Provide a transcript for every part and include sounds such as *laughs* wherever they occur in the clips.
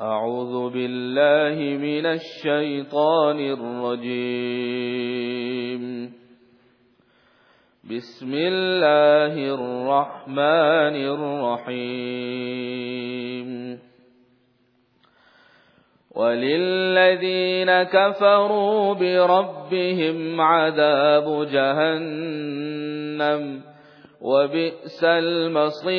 أعوذ بالله من الشيطان الرجيم. بسم الله الرحمن الرحيم. وللذين كفروا بربهم عذاب جهنم وبئس المصير.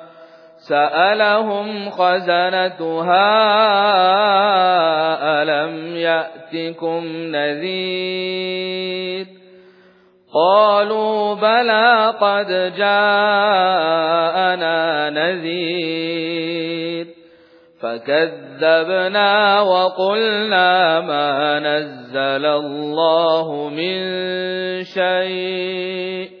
سألهم خزنتها ألم يأتكم نذير قالوا بلى قد جاءنا نذير فكذبنا وقلنا ما نزل الله من شيء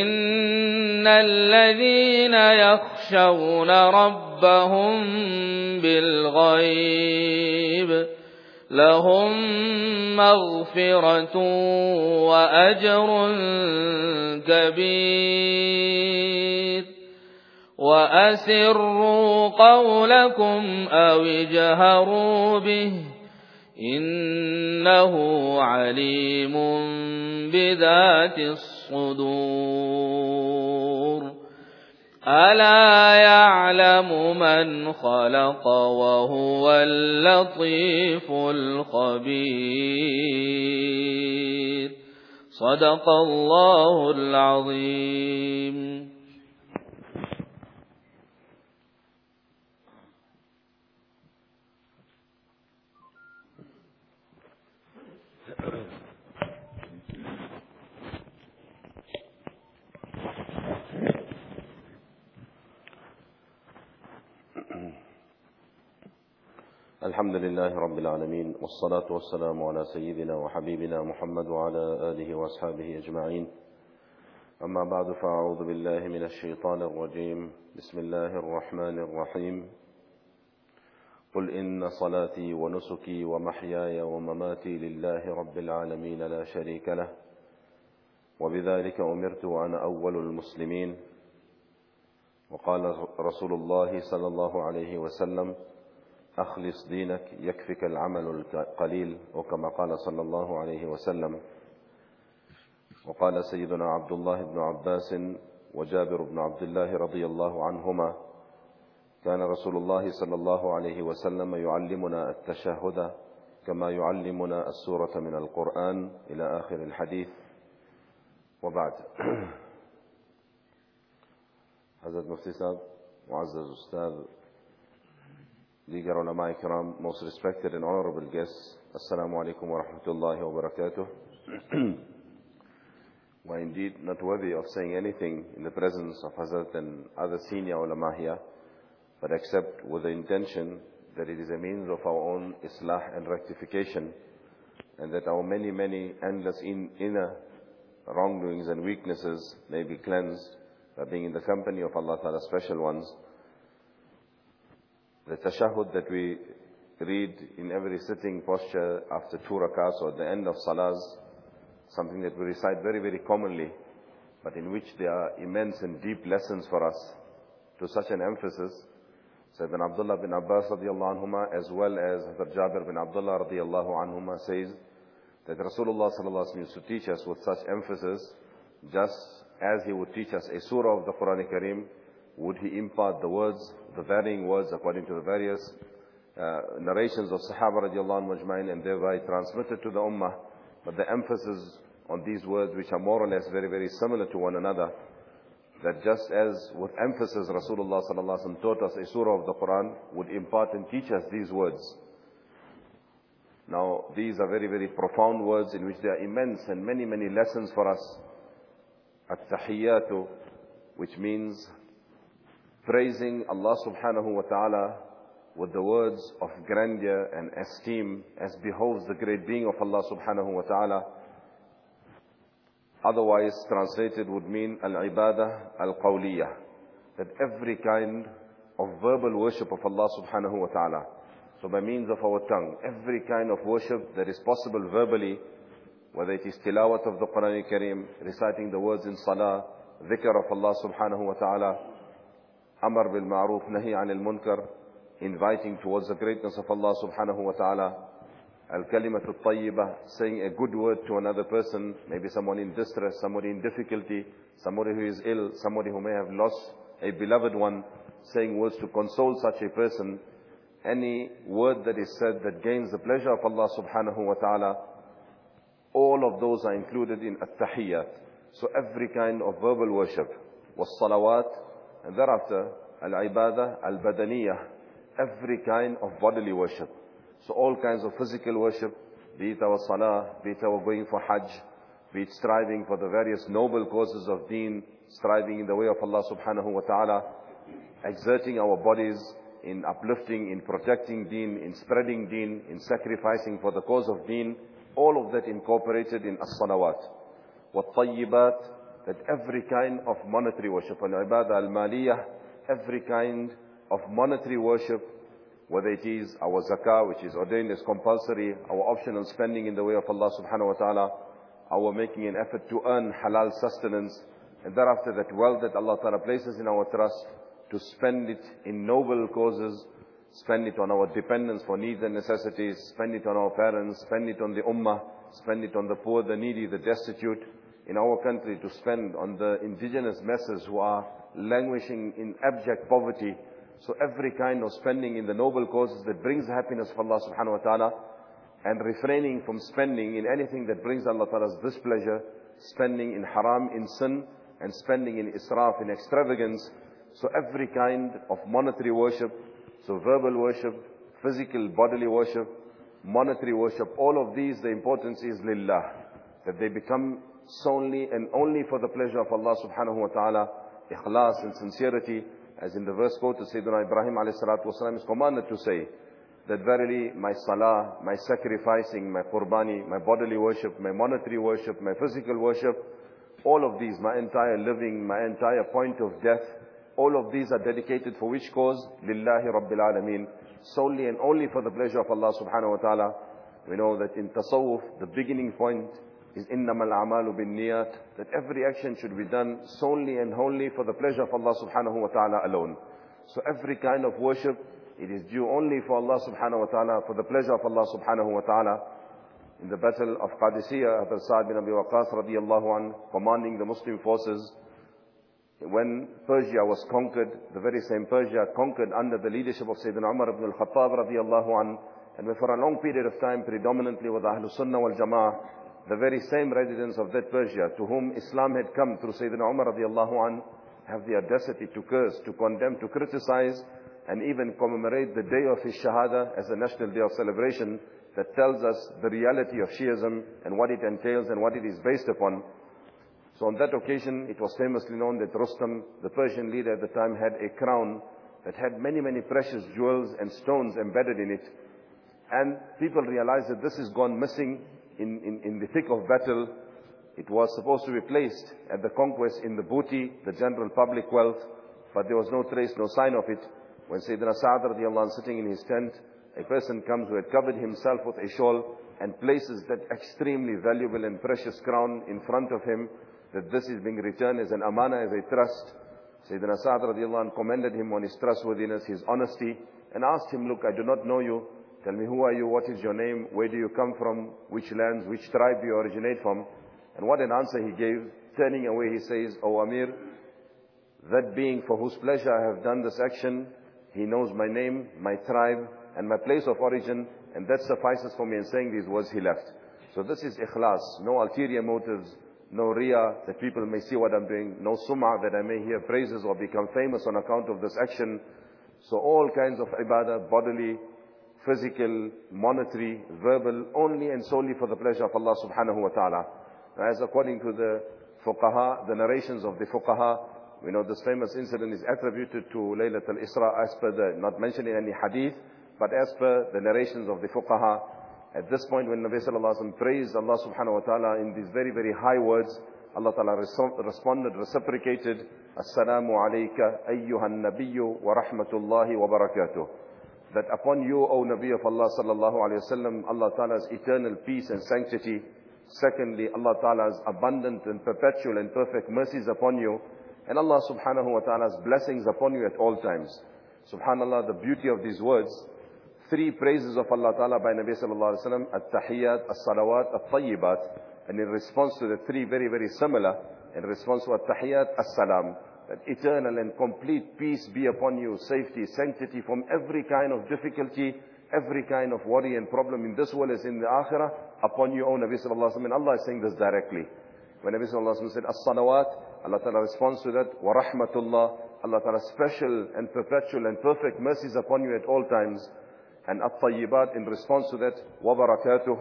إن الذين يخشون ربهم بالغيب لهم مغفرة وأجر كبير. وأسروا قولكم أو اجهروا به إنه عليم بذات الصدور. ألا يعلم من خلق وهو اللطيف الخبير. صدق الله العظيم. الحمد لله رب العالمين والصلاة والسلام على سيدنا وحبيبنا محمد وعلى آله وأصحابه أجمعين. أما بعد فأعوذ بالله من الشيطان الرجيم. بسم الله الرحمن الرحيم. قل إن صلاتي ونسكي ومحياي ومماتي لله رب العالمين لا شريك له وبذلك أمرت وأنا أول المسلمين. وقال رسول الله صلى الله عليه وسلم أخلص دينك يكفك العمل القليل وكما قال صلى الله عليه وسلم وقال سيدنا عبد الله بن عباس وجابر بن عبد الله رضي الله عنهما كان رسول الله صلى الله عليه وسلم يعلمنا التشهد كما يعلمنا السورة من القرآن إلى آخر الحديث. وبعد. *clears throat* حضرت مفتي صاحب معزز أستاذ Dear ulama ikram, most respected and honorable guests, Assalamu alaikum wa rahmatullahi wa barakatuh. *clears throat* We're indeed not worthy of saying anything in the presence of Hazrat and other senior ulama here, but except with the intention that it is a means of our own islah and rectification, and that our many, many endless in, inner wrongdoings and weaknesses may be cleansed by being in the company of Allah Ta'ala special ones. The tashahud that we read in every sitting posture after two rakats or at the end of salahs, something that we recite very, very commonly, but in which there are immense and deep lessons for us. To such an emphasis, Sayyidina Abdullah bin Abbas radiallahu anhuma as well as Hazrat Jabir bin Abdullah radiallahu anhuma says that Rasulullah sallallahu alaihi used to teach us with such emphasis, just as he would teach us a surah of the Quran Kareem, would he impart the words, the varying words according to the various uh, narrations of Sahaba radiallahu anhu and thereby transmitted to the Ummah. But the emphasis on these words, which are more or less very, very similar to one another, that just as with emphasis Rasulullah sallallahu taught us a surah of the Quran would impart and teach us these words. Now, these are very, very profound words in which there are immense and many, many lessons for us. At-tahiyyatu, which means praising Allah subhanahu wa ta'ala with the words of grandeur and esteem as behoves the great being of Allah subhanahu wa ta'ala. Otherwise translated would mean al-ibadah al-qawliyah. That every kind of verbal worship of Allah subhanahu wa ta'ala. So by means of our tongue, every kind of worship that is possible verbally, whether it is tilawat of the Quran Kareem, reciting the words in salah, dhikr of Allah subhanahu wa ta'ala, amar bil ma'roof, nahi anil munkar, inviting towards the greatness of Allah subhanahu wa ta'ala, Al-kalimatu tayyibah, saying a good word to another person, maybe someone in distress, somebody in difficulty, somebody who is ill, somebody who may have lost a beloved one, saying words to console such a person. Any word that is said that gains the pleasure of Allah subhanahu wa ta'ala, all of those are included in at-tahiyyat. So every kind of verbal worship. was salawat, and thereafter al-ibadah, al-badaniyah, every kind of bodily worship. So all kinds of physical worship, be it our salah, be it our going for hajj, be it striving for the various noble causes of deen, striving in the way of Allah subhanahu wa ta'ala, exerting our bodies in uplifting, in protecting deen, in spreading deen, in sacrificing for the cause of deen, all of that incorporated in as-salawat. tayyibat that every kind of monetary worship, al-ibadah al-maliyah, every kind of monetary worship whether it is our zakah, which is ordained as compulsory, our optional spending in the way of Allah subhanahu wa ta'ala, our making an effort to earn halal sustenance, and thereafter that wealth that Allah ta'ala places in our trust, to spend it in noble causes, spend it on our dependents for needs and necessities, spend it on our parents, spend it on the ummah, spend it on the poor, the needy, the destitute in our country, to spend on the indigenous masses who are languishing in abject poverty, so every kind of spending in the noble causes that brings happiness for Allah subhanahu wa ta'ala and refraining from spending in anything that brings Allah ta'ala's displeasure, spending in haram, in sin, and spending in israf, in extravagance. So every kind of monetary worship, so verbal worship, physical bodily worship, monetary worship, all of these, the importance is lillah. That they become solely and only for the pleasure of Allah subhanahu wa ta'ala, ikhlas and sincerity, as in the verse quoted, Sayyidina Ibrahim alayhi salatu wasalam is commanded to say that verily my salah, my sacrificing, my qurbani, my bodily worship, my monetary worship, my physical worship, all of these, my entire living, my entire point of death, all of these are dedicated for which cause? Lillahi Rabbil Alameen. Solely and only for the pleasure of Allah subhanahu wa ta'ala. We know that in tasawwuf, the beginning point is innamal a'malu bin niyat, that every action should be done solely and wholly for the pleasure of Allah subhanahu wa ta'ala alone. So every kind of worship, it is due only for Allah subhanahu wa ta'ala, for the pleasure of Allah subhanahu wa ta'ala. In the battle of Qadisiyah, Hazrat Sa'd bin Abi Waqqas radiallahu an, commanding the Muslim forces, when Persia was conquered, the very same Persia conquered under the leadership of Sayyidina Umar ibn al-Khattab radiallahu an, and for a long period of time, predominantly with Ahlul Sunnah wal Jama'ah, the very same residents of that Persia to whom Islam had come through Sayyidina Umar radiallahu an, have the audacity to curse, to condemn, to criticize, and even commemorate the day of his Shahada as a national day of celebration that tells us the reality of Shiism and what it entails and what it is based upon. So on that occasion, it was famously known that Rustam, the Persian leader at the time, had a crown that had many, many precious jewels and stones embedded in it. And people realized that this is gone missing in, in, in the thick of battle, it was supposed to be placed at the conquest in the booty, the general public wealth, but there was no trace, no sign of it. When Sayyidina Sa'ad radiallahu anh, sitting in his tent, a person comes who had covered himself with a shawl and places that extremely valuable and precious crown in front of him, that this is being returned as an amana, as a trust. Sayyidina Sa'ad radiallahu anh, commended him on his trustworthiness, his honesty, and asked him, look, I do not know you, Tell me who are you, what is your name, where do you come from, which lands, which tribe do you originate from. And what an answer he gave. Turning away he says, O Amir, that being for whose pleasure I have done this action He knows my name, my tribe, and my place of origin, and that suffices for me in saying these words he left. So this is ikhlas, no ulterior motives, no riyah, that people may see what I'm doing, no sum'ah, that I may hear praises or become famous on account of this action. So all kinds of ibadah, bodily, physical, monetary, verbal, only and solely for the pleasure of Allah subhanahu wa ta'ala. As according to the fuqaha, the narrations of the fuqaha, we know this famous incident is attributed to Laylat al-Isra as per the, not mentioned in any hadith, but as per the narrations of the fuqaha. At this point when Nabi sallallahu alayhi wa praised Allah subhanahu wa ta'ala in these very, very high words, Allah ta'ala responded, reciprocated, Assalamu alayka ayyuhan nabiyyu wa rahmatullahi wa barakatuh. That upon you, O Nabi of Allah sallallahu alayhi wa sallam, Allah ta'ala's eternal peace and sanctity. Secondly, Allah ta'ala's abundant and perpetual and perfect mercies upon you. And Allah subhanahu wa ta'ala's blessings upon you at all times. Subhanallah, the beauty of these words. Three praises of Allah ta'ala by Nabi sallallahu alayhi wa sallam. At-tahiyyat, as-salawat, at-tayyibat. And in response to the three very, very similar. In response to at-tahiyyat, as-salam. That eternal and complete peace be upon you, safety, sanctity from every kind of difficulty, every kind of worry and problem in this world as in the akhirah, upon you, O Nabi sallallahu alayhi wa Allah is saying this directly. When Nabi sallallahu alayhi wa said, as-salawat, Allah ta'ala responds to that, wa rahmatullah, Allah ta'ala special and perpetual and perfect mercies upon you at all times. And at-tayyibat, in response to that, wa barakatuh,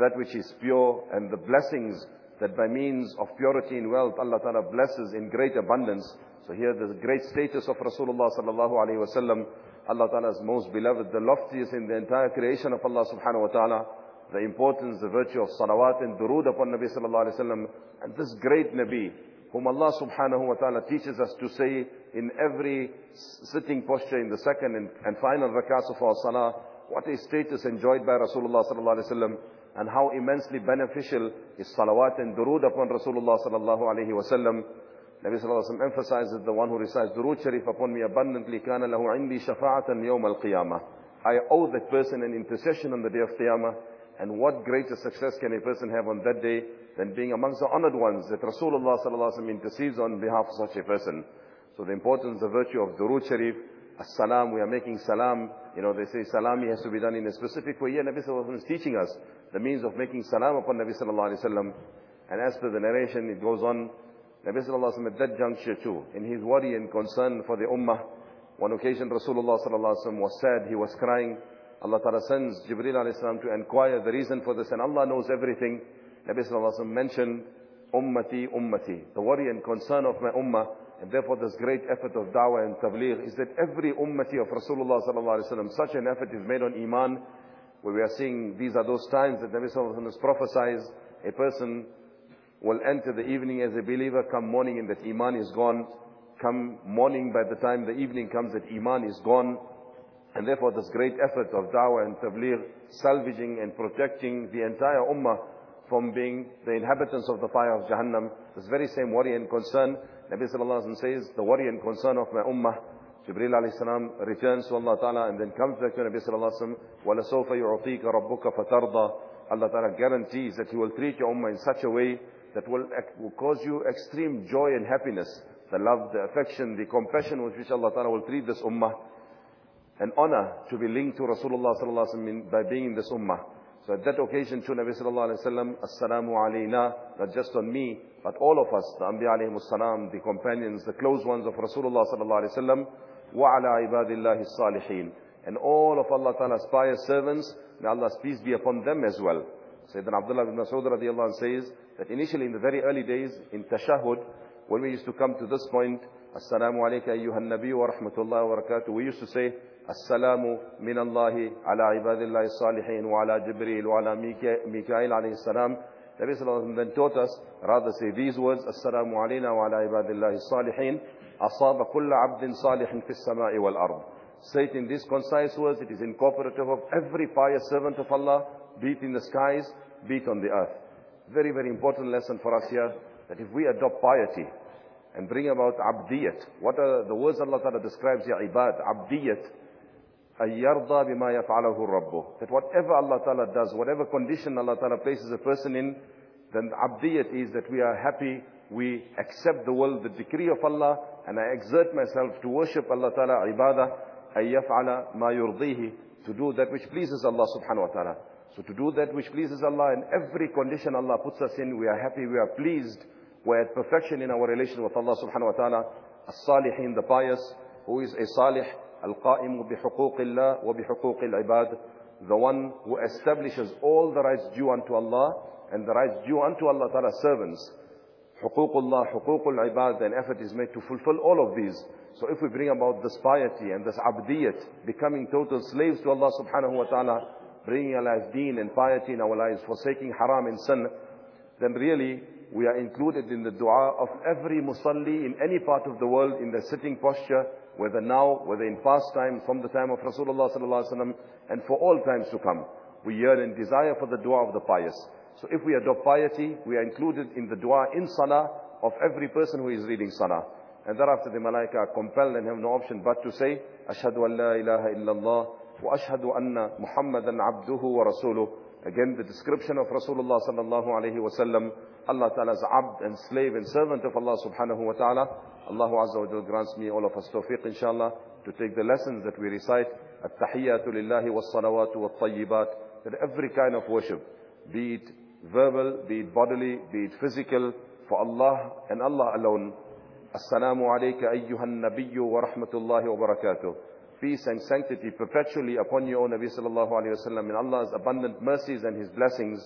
that which is pure and the blessings that by means of purity and wealth Allah Ta'ala blesses in great abundance. So here the great status of Rasulullah sallallahu alayhi wa sallam, Allah Ta'ala's most beloved, the loftiest in the entire creation of Allah subhanahu wa ta'ala, the importance, the virtue of salawat and durood upon Nabi sallallahu alayhi wa sallam, and this great Nabi, whom Allah subhanahu wa ta'ala teaches us to say in every sitting posture in the second and, and final rakats of our salah, what a status enjoyed by Rasulullah sallallahu alayhi wa sallam, and how immensely beneficial is salawat and durood upon Rasulullah sallallahu alayhi wa sallam. Nabi sallallahu alayhi wa sallam emphasizes the one who recites durood sharif upon me abundantly, كَانَ لَهُ عِنْدِي شَفَاعَةً يَوْمَ الْقِيَامَةِ I owe that person an intercession on the day of Qiyamah. And what greater success can a person have on that day than being amongst the honored ones that Rasulullah sallallahu intercedes on behalf of such a person. So the importance, the virtue of Durood Sharif, As-salam, we are making salam. you know, they say salami has to be done in a specific way. Yeah, Nabi sallallahu Alaihi is teaching us the means of making salam upon Nabi sallallahu alayhi wa And as per the narration, it goes on, Nabi sallallahu Alaihi Wasallam at that juncture too, in his worry and concern for the ummah, one occasion Rasulullah sallallahu Alaihi Wasallam was sad, he was crying. Allah Ta'ala sends Jibreel alayhi salam to inquire the reason for this, and Allah knows everything. Nabi sallallahu alayhi wa mentioned, ummati, ummati, the worry and concern of my ummah, and therefore this great effort of da'wah and tabligh is that every ummati of Rasulullah sallallahu alayhi wa such an effort is made on iman, where we are seeing these are those times that Nabi sallallahu alayhi wa prophesies, a person will enter the evening as a believer, come morning and that iman is gone, come morning by the time the evening comes that iman is gone, and therefore this great effort of da'wah and tabligh, salvaging and protecting the entire ummah from being the inhabitants of the fire of Jahannam. This very same worry and concern, Nabi sallallahu alaihi wasallam says, the worry and concern of my ummah. Jibreel alayhi salam returns to Allah Ta'ala and then comes back to Nabi sallallahu alaihi wasallam, وَلَسَوْفَ يُعْطِيكَ رَبُّكَ فَتَرْضَى Allah Ta'ala guarantees that He will treat your ummah in such a way that will, will cause you extreme joy and happiness. The love, the affection, the compassion with which Allah Ta'ala will treat this ummah. An honor to be linked to Rasulullah sallallahu alaihi wasallam by being in this ummah. So at that occasion, to Nabi sallallahu alayhi wa sallam, Assalamu alayna, not just on me, but all of us, the Anbiya alayhi salam, the companions, the close ones of Rasulullah sallallahu alayhi wa sallam, wa ala ibadillahi salihin. And all of Allah Ta'ala's pious servants, may Allah's peace be upon them as well. Sayyidina Abdullah ibn Mas'ud radiallahu anh says that initially in the very early days, in tashahud, when we used to come to this point, Assalamu alayka ayyuhan nabi wa rahmatullahi wa barakatuh, we used to say, السلام من الله على عباد الله الصالحين وعلى جبريل وعلى ميكائيل عليه السلام Nabi Sallallahu then taught us, rather say these words, السلام علينا وعلى عباد الله الصالحين أصاب كل عبد صالح في السماء والأرض Say it in these concise words, it is incorporative of every pious servant of Allah, be it in the skies, be it on the earth. Very, very important lesson for us here, that if we adopt piety and bring about abdiyat, what are the words Allah Ta'ala describes here, ibad, abdiyat, أَيَّرْضَى بِمَا يَفْعَلَهُ رَبُّهُ That whatever Allah Ta'ala does, whatever condition Allah Ta'ala places a person in, then the abdiyat is that we are happy, we accept the will, the decree of Allah, and I exert myself to worship Allah Ta'ala ibadah, أن يفعل ما يرضيه to do that which pleases Allah subhanahu wa ta'ala. So to do that which pleases Allah in every condition Allah puts us in, we are happy, we are pleased, we're at perfection in our relation with Allah subhanahu wa ta'ala. As-salihin, the pious, who is a salih, bihuquq Allah wa bihuquq the one who establishes all the rights due unto Allah and the rights due unto Allah ta'ala servants. Huququllah, huququl ibad, an effort is made to fulfill all of these. So if we bring about this piety and this abdiyat, becoming total slaves to Allah subhanahu wa ta'ala, bringing alive deen and piety in our lives, forsaking haram and sin, then really we are included in the dua of every musalli in any part of the world in the sitting posture, whether now, whether in past time, from the time of Rasulullah sallallahu alaihi wasallam, and for all times to come. We yearn and desire for the dua of the pious. So if we adopt piety, we are included in the dua in salah of every person who is reading salah. And thereafter the malaika are compelled and have no option but to say, an la ilaha illallah wa ashhadu anna Muhammadan abduhu wa rasuluh. Again, the description of Rasulullah sallallahu alayhi wa sallam, Allah Ta'ala's abd and slave and servant of Allah subhanahu wa ta'ala. Allah Azza wa Jal grants me all of us tawfiq inshallah to take the lessons that we recite. At-tahiyyatu lillahi was-salawatu wat-tayyibat. That every kind of worship, be it verbal, be it bodily, be it physical, for Allah and Allah alone, Assalamu alayka ayyuhan nabiyyu wa rahmatullahi wa barakatuh. Peace and sanctity perpetually upon you, O Nabi sallallahu alayhi wa sallam, in Allah's abundant mercies and His blessings.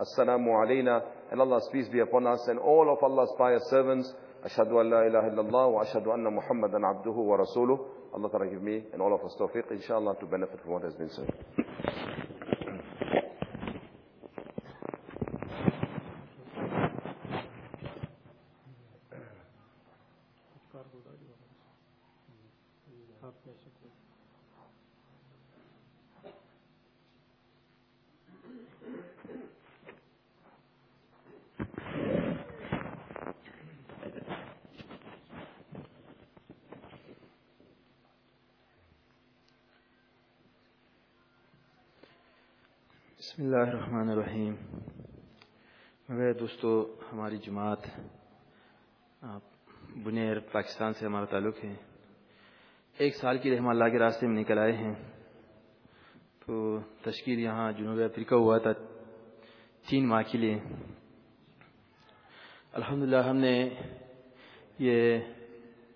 Assalamu alayna, and Allah's peace be upon us and all of Allah's pious servants. Ashhadu an la ilaha illallah wa ashhadu anna Muhammadan abduhu wa rasuluh. Allah Ta'ala give me and all of us tawfiq, inshallah, to benefit from what has been said. بسم اللہ الرحمن الرحیم۔ میرے دوستو، ہماری جماعت بنیر پاکستان سے ہمارا تعلق ہے۔ ایک سال کے لیے ہم اللہ کے راستے میں نکل آئے ہیں۔ تو تشکیل یہاں جنوب افریقہ ہوا تھا تین ماہ کے لیے۔ الحمدللہ، ہم نے یہ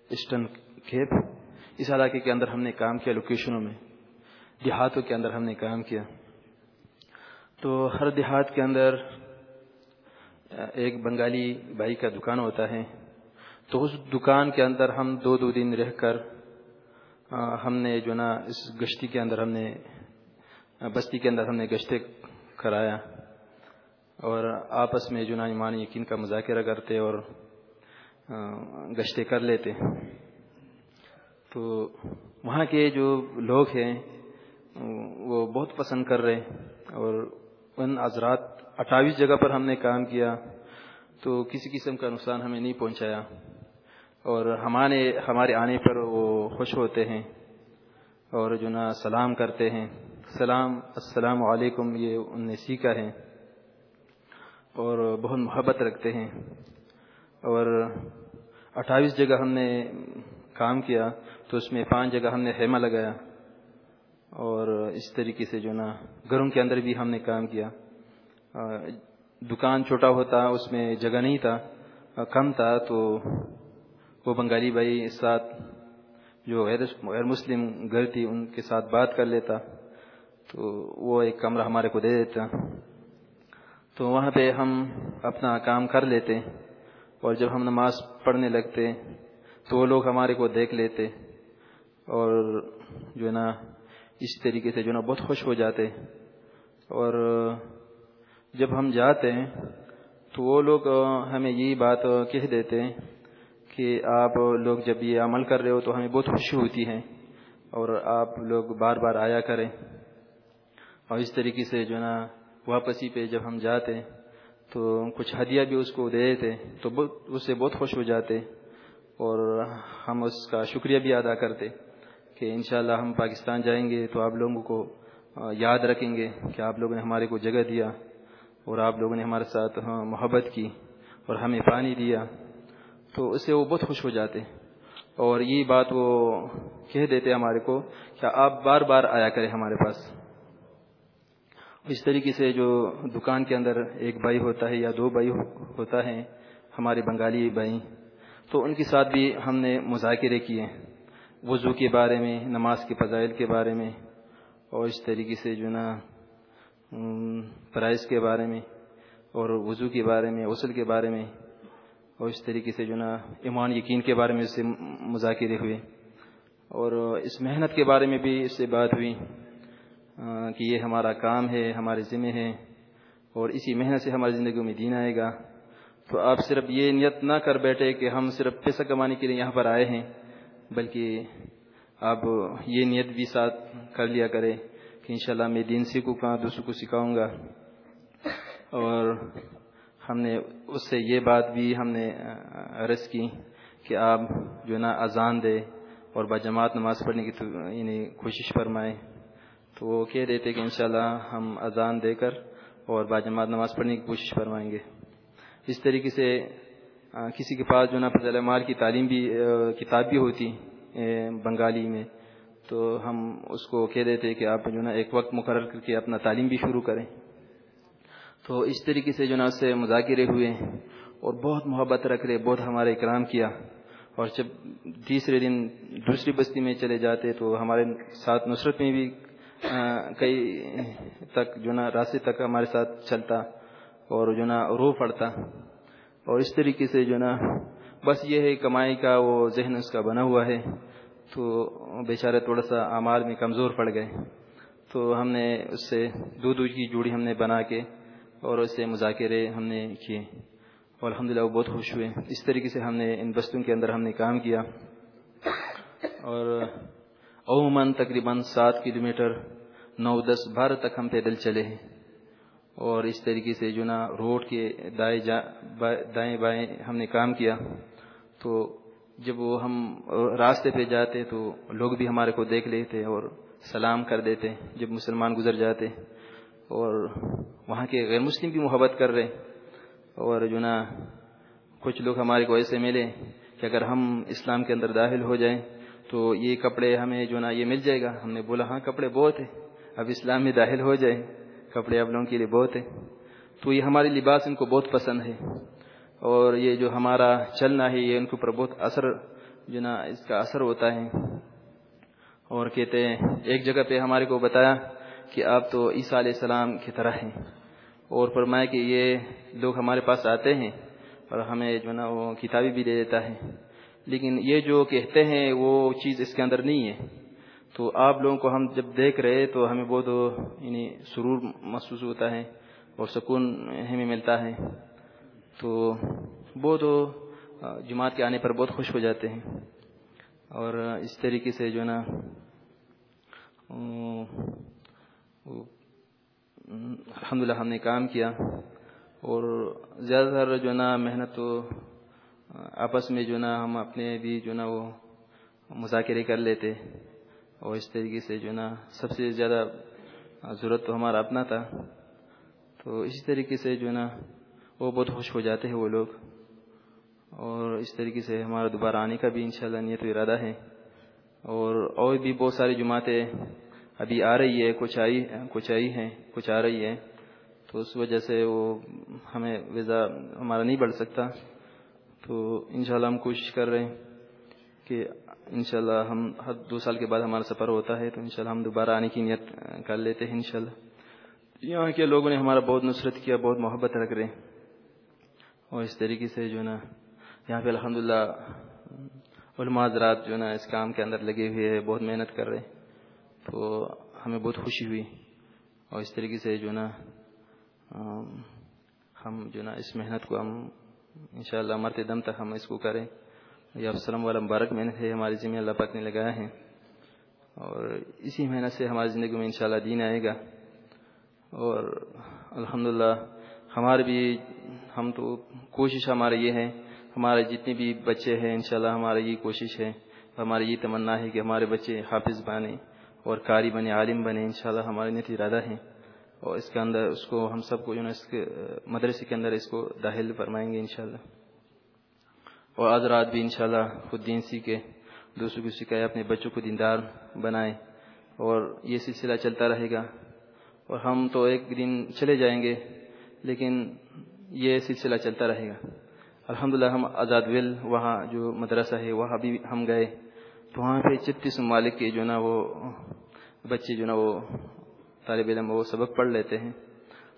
اسٹن کھیپ اس علاقے کے اندر ہم نے کام کیا، لوکیشنوں میں، دیہاتوں کے اندر ہم نے کام کیا۔ تو ہر دیہات کے اندر، ایک بنگالی بھائی کا دکان ہوتا ہے۔ تو اس دکان کے اندر ہم دو دو دن رہ کر ہم نے جو نا، اس گشتی کے اندر ہم نے، بستی کے اندر ہم نے گشتے کرایا۔ اور آپس میں جو نا، ایمان یقین کا مذاکرہ کرتے اور گشتے کر لیتے۔ تو وہاں کے جو لوگ ہیں، وہ بہت پسند کر رہے اور ان حضرات اٹھائیس جگہ پر ہم نے کام کیا تو کسی قسم کا نقصان ہمیں نہیں پہنچایا اور ہمارے ہمارے آنے پر وہ خوش ہوتے ہیں اور جو نا سلام کرتے ہیں سلام السلام علیکم یہ ان نے سیکھا ہے اور بہت محبت رکھتے ہیں اور اٹھائیس جگہ ہم نے کام کیا تو اس میں پانچ جگہ ہم نے خیمہ لگایا اور اس طریقے سے جو نا، گھروں کے اندر بھی ہم نے کام کیا۔ دکان چھوٹا ہوتا، اس میں جگہ نہیں تھا، کم تھا، تو وہ بنگالی بھائی ساتھ جو غیر مسلم گھر تھی، ان کے ساتھ بات کر لیتا۔ تو وہ ایک کمرہ ہمارے کو دے دیتا۔ تو وہاں پہ ہم اپنا کام کر لیتے اور جب ہم نماز پڑھنے لگتے تو وہ لوگ ہمارے کو دیکھ لیتے اور جو ہے نا اس طریقے سے جو نا بہت خوش ہو جاتے اور جب ہم جاتے ہیں تو وہ لوگ ہمیں یہی بات کہہ دیتے ہیں کہ آپ لوگ جب یہ عمل کر رہے ہو تو ہمیں بہت خوشی ہوتی ہے اور آپ لوگ بار بار آیا کریں۔ اور اس طریقے سے جو نا واپسی پہ جب ہم جاتے تو کچھ ہدیہ بھی اس کو دے دیتے تو اس سے بہت خوش ہو جاتے اور ہم اس کا شکریہ بھی ادا کرتے کہ انشاءاللہ ہم پاکستان جائیں گے تو آپ لوگوں کو یاد رکھیں گے کہ آپ لوگوں نے ہمارے کو جگہ دیا اور آپ لوگوں نے ہمارے ساتھ ہاں، محبت کی اور ہمیں پانی دیا تو اس سے وہ بہت خوش ہو جاتے اور یہ بات وہ کہہ دیتے ہمارے کو کہ آپ بار بار آیا کریں ہمارے پاس۔ اس طریقے سے جو دکان کے اندر ایک بھائی ہوتا ہے یا دو بھائی ہوتا ہے، ہمارے بنگالی بھائی، تو ان کے ساتھ بھی ہم نے مذاکرے کیے۔ وضو کے بارے میں، نماز کے فضائل کے بارے میں، اور اس طریقے سے جو نا پرائز کے بارے میں، اور وضو کے بارے میں، غسل کے بارے میں، اور اس طریقے سے جو نا، ایمان، یقین کے بارے میں اس سے مذاکرے ہوئے، اور اس محنت کے بارے میں بھی اس سے بات ہوئی کہ یہ ہمارا کام ہے، ہمارے ذمہ ہے، اور اسی محنت سے ہماری زندگی میں دین آئے گا۔ تو آپ صرف یہ نیت نہ کر بیٹھے کہ ہم صرف پیسہ کمانے کے لیے یہاں پر آئے ہیں۔ بلکہ آپ یہ نیت بھی ساتھ کر لیا کرے کہ انشاءاللہ میں دین سیکھوں کہاں دوسروں کو سکھاؤں گا۔ اور ہم نے اس سے یہ بات بھی ہم نے عرض کی کہ آپ جو نا اذان دے اور بجماعت نماز پڑھنے کی یعنی کوشش فرمائیں۔ تو وہ کہہ رہے تھے کہ انشاءاللہ ہم اذان دے کر اور باجماعت نماز پڑھنے کی کوشش فرمائیں گے۔ اس طریقے سے کسی کے پاس جو نا فضل مار کی تعلیم بھی کتاب بھی ہوتی بنگالی میں، تو ہم اس کو کہہ دیتے کہ آپ جو نا ایک وقت مقرر کر کے اپنا تعلیم بھی شروع کریں۔ تو اس طریقے سے جو نا اس سے مذاکرے ہوئے اور بہت محبت رکھ رہے، بہت ہمارے اکرام کیا۔ اور جب تیسرے دن دوسری بستی میں چلے جاتے تو ہمارے ساتھ نصرت میں بھی کئی تک جو نا راستے تک ہمارے ساتھ چلتا اور جو نا روح پڑتا۔ اور اس طریقے سے جو نا، بس یہ ہے کمائی کا وہ ذہن اس کا بنا ہوا ہے۔ تو بیچارے تھوڑا سا اعمال میں کمزور پڑ گئے۔ تو ہم نے اس سے دو دو کی جوڑی ہم نے بنا کے اور اس سے مذاکرے ہم نے کیے۔ اور الحمدللہ وہ بہت خوش ہوئے۔ اس طریقے سے ہم نے ان بستوں کے اندر ہم نے کام کیا۔ اور عموماً تقریباً سات کلومیٹر نو دس بارہ تک ہم پیدل چلے ہیں۔ اور اس طریقے سے جو نا روڈ کے دائیں جا دائیں بائیں ہم نے کام کیا، تو جب وہ ہم راستے پہ جاتے تو لوگ بھی ہمارے کو دیکھ لیتے اور سلام کر دیتے جب مسلمان گزر جاتے اور وہاں کے غیر مسلم بھی محبت کر رہے اور جو نا کچھ لوگ ہمارے کو ایسے ملے کہ اگر ہم اسلام کے اندر داخل ہو جائیں تو یہ کپڑے ہمیں جو نا یہ مل جائے گا۔ ہم نے بولا ہاں کپڑے بہت ہیں، اب اسلام میں داخل ہو جائیں۔ کپڑے آپ لوگوں کے لیے بہت ہیں۔ تو یہ ہمارے لباس ان کو بہت پسند ہے۔ اور یہ جو ہمارا چلنا ہے، یہ ان کے اوپر بہت اثر جو نا اس کا اثر ہوتا ہے۔ اور کہتے ہیں، ایک جگہ پہ ہمارے کو بتایا کہ آپ تو عیسیٰ علیہ السلام کی طرح ہیں۔ اور فرمایا کہ یہ لوگ ہمارے پاس آتے ہیں اور ہمیں جو نا وہ کتابیں بھی دے دیتا ہے۔ لیکن یہ جو کہتے ہیں، وہ چیز اس کے اندر نہیں ہے۔ تو آپ لوگوں کو ہم جب دیکھ رہے تو ہمیں بہت یعنی سرور محسوس ہوتا ہے اور سکون ہمیں ملتا ہے۔ تو بہت جماعت کے آنے پر بہت خوش ہو جاتے ہیں۔ اور اس طریقے سے جو ہے نا الحمد ہم نے کام کیا۔ اور زیادہ تر جو ہے نا محنت تو آپس میں جو ہے نا ہم اپنے بھی جو ہے نا وہ مذاکرے کر لیتے۔ اور اس طریقے سے جو نا، سب سے زیادہ ضرورت تو ہمارا اپنا تھا۔ تو اسی طریقے سے جو نا، وہ بہت خوش ہو جاتے ہیں وہ لوگ۔ اور اس طریقے سے ہمارا دوبارہ آنے کا بھی انشاءاللہ نیت و ارادہ ہے۔ اور اور بھی بہت ساری جماعتیں ابھی آ رہی ہے، کچھ آئی کچھ آئی ہیں، کچھ آ رہی ہے۔ تو اس وجہ سے وہ ہمیں ویزا ہمارا نہیں بڑھ سکتا۔ تو انشاءاللہ ہم کوشش کر رہے ہیں کہ انشاءاللہ ہم ہر دو سال کے بعد ہمارا سفر ہوتا ہے تو انشاءاللہ ہم دوبارہ آنے کی نیت کر لیتے ہیں انشاءاللہ۔ یہاں کے لوگوں نے ہمارا بہت نصرت کیا، بہت محبت رکھ رہے ہیں۔ اور اس طریقے سے جو ہے نا، یہاں پہ الحمدللہ علماء حضرات جو نا اس کام کے اندر لگے ہوئے ہیں، بہت محنت کر رہے ہیں۔ تو ہمیں بہت خوشی ہوئی۔ اور اس طریقے سے جو نا ہم جو نا اس محنت کو ہم انشاءاللہ مرتے دم تک ہم اس کو کریں۔ یہ سلم والا مبارک محنت ہے ہماری ذمہ اللہ پاک نے لگایا ہے۔ اور اسی محنت سے ہماری زندگی میں انشاءاللہ دین آئے گا۔ اور الحمدللہ ہمارے بھی ہم تو کوشش ہمارا یہ ہے ہمارے جتنے بھی بچے ہیں انشاءاللہ ہماری یہ کوشش ہے، ہماری یہ تمنا ہے کہ ہمارے بچے حافظ بنے اور قاری بنے، عالم بنے انشاءاللہ ہمارے نیت ارادہ ہے اور اس کے اندر اس کو ہم سب کو جو ہے اس کے، مدرسے کے اندر اس کو داخل فرمائیں گے انشاءاللہ۔ اور آج رات بھی انشاءاللہ خود دین سیکھے دوسروں کو سکھائے اپنے بچوں کو دیندار بنائیں اور یہ سلسلہ چلتا رہے گا۔ اور ہم تو ایک دن چلے جائیں گے، لیکن یہ سلسلہ چلتا رہے گا۔ الحمدللہ ہم آزاد ویل وہاں جو مدرسہ ہے، وہاں بھی ہم گئے۔ تو وہاں پہ چتیس ممالک کے جو نا وہ بچے جو نا وہ طالب علم وہ سبق پڑھ لیتے ہیں۔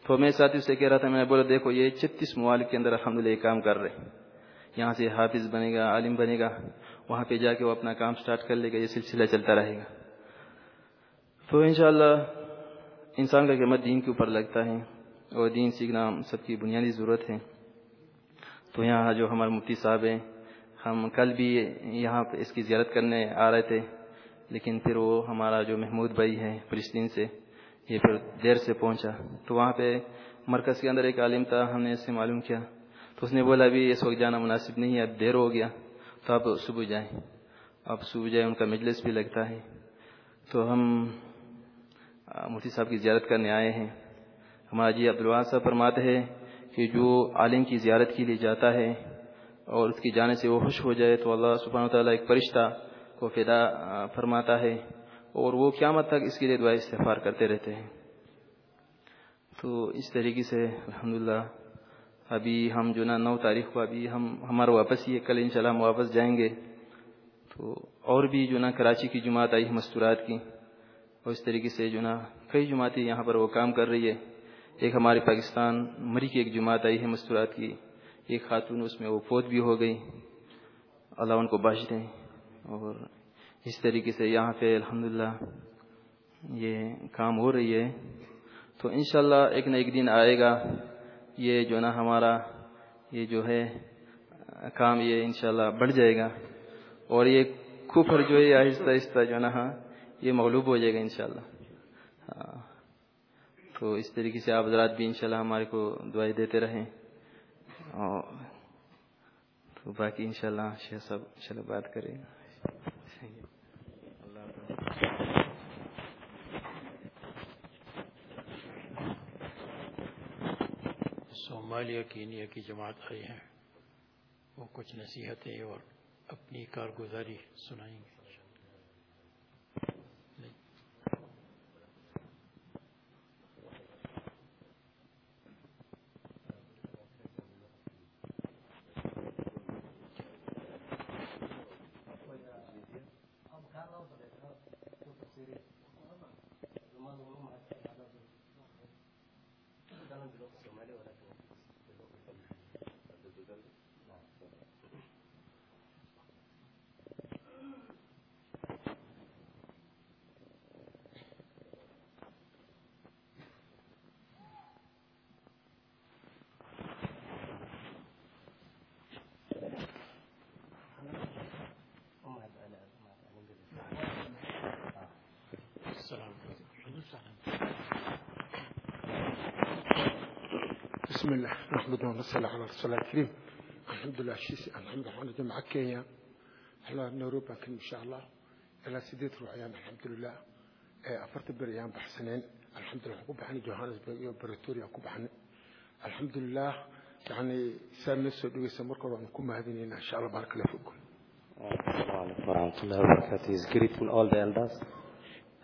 تو میں ساتھی سے کہہ رہا تھا، میں نے بولا، دیکھو، یہ چتیس ممالک کے اندر الحمدللہ یہ کام کر رہے ہیں۔ یہاں سے حافظ بنے گا، عالم بنے گا، وہاں پہ جا کے وہ اپنا کام سٹارٹ کر لے گا، یہ سلسلہ چلتا رہے گا۔ تو انشاءاللہ انسان کا قیمت دین کے اوپر لگتا ہے اور دین سیکھنا سب کی بنیادی ضرورت ہے۔ تو یہاں جو ہمارے مفتی صاحب ہیں، ہم کل بھی یہاں پہ اس کی زیارت کرنے آ رہے تھے، لیکن پھر وہ ہمارا جو محمود بھائی ہے فلسطین سے، یہ پھر دیر سے پہنچا۔ تو وہاں پہ مرکز کے اندر ایک عالم تھا، ہم نے اس سے معلوم کیا۔ تو اس نے بولا ابھی اس وقت جانا مناسب نہیں ہے، اب دیر ہو گیا۔ تو آپ صبح جائیں۔ آپ صبح جائیں، ان کا مجلس بھی لگتا ہے۔ تو ہم مفتی صاحب کی زیارت کرنے آئے ہیں۔ ہمارا جی عبدالواز صاحب فرماتے ہیں کہ جو عالم کی زیارت کے لیے جاتا ہے اور اس کی جانے سے وہ خوش ہو جائے تو اللہ سبحانہ تعالیٰ ایک فرشتہ کو فدا فرماتا ہے۔ اور وہ قیامت تک اس کے لیے دعائیں استفار کرتے رہتے ہیں۔ تو اس طریقے سے الحمدللہ ابھی ہم جو نا نو تاریخ کو ابھی ہم ہمارا واپس ہی ہے، کل انشاءاللہ ہم واپس جائیں گے۔ تو اور بھی جو نا کراچی کی جماعت آئی مستورات کی، اور اس طریقے سے جو نا کئی جماعتیں یہاں پر وہ کام کر رہی ہے۔ ایک ہمارے پاکستان مری کی ایک جماعت آئی ہے مستورات کی، ایک خاتون اس میں وہ فوت بھی ہو گئی۔ اللہ ان کو باش دیں۔ اور اس طریقے سے یہاں پہ الحمدللہ یہ کام ہو رہی ہے۔ تو انشاءاللہ ایک نہ ایک دن آئے گا۔ یہ جو نا ہمارا یہ جو ہے، کام یہ انشاءاللہ بڑھ جائے گا۔ اور یہ کفر جو ہے آہستہ آہستہ جو نا، یہ مغلوب ہو جائے گا انشاءاللہ۔ ہاں۔ تو اس طریقے سے آپ حضرات بھی انشاءاللہ ہمارے کو دعائیں دیتے رہیں۔ اور تو باقی انشاءاللہ شاہ صاحب انشاءاللہ بات کریں۔ سومالیہ کینیا کی جماعت آئی ہیں۔ وہ کچھ نصیحتیں اور اپنی کارگزاری سنائیں گے۔ bismillaah naxmaduhu nasalla calaa rasuuli alkariim alxamdulilah heshiisi aan xamd waxaan jamaca kenya ilaa nairobi baan kan insha allah ilaa sideed ruux ayaan alxamdulilah afarta beri ayaan baxsanayn alxamdulilah waxaan ku baxnay johannesburg iyo pretoria ku baxnay alxamdulilah yani saa noo soo dhegeysa marka hore waan ku mahadinaynaa insha allah baarakalla fikum Assalamu alaikum warahmatullahi wabarakatuh. It's great from all the elders.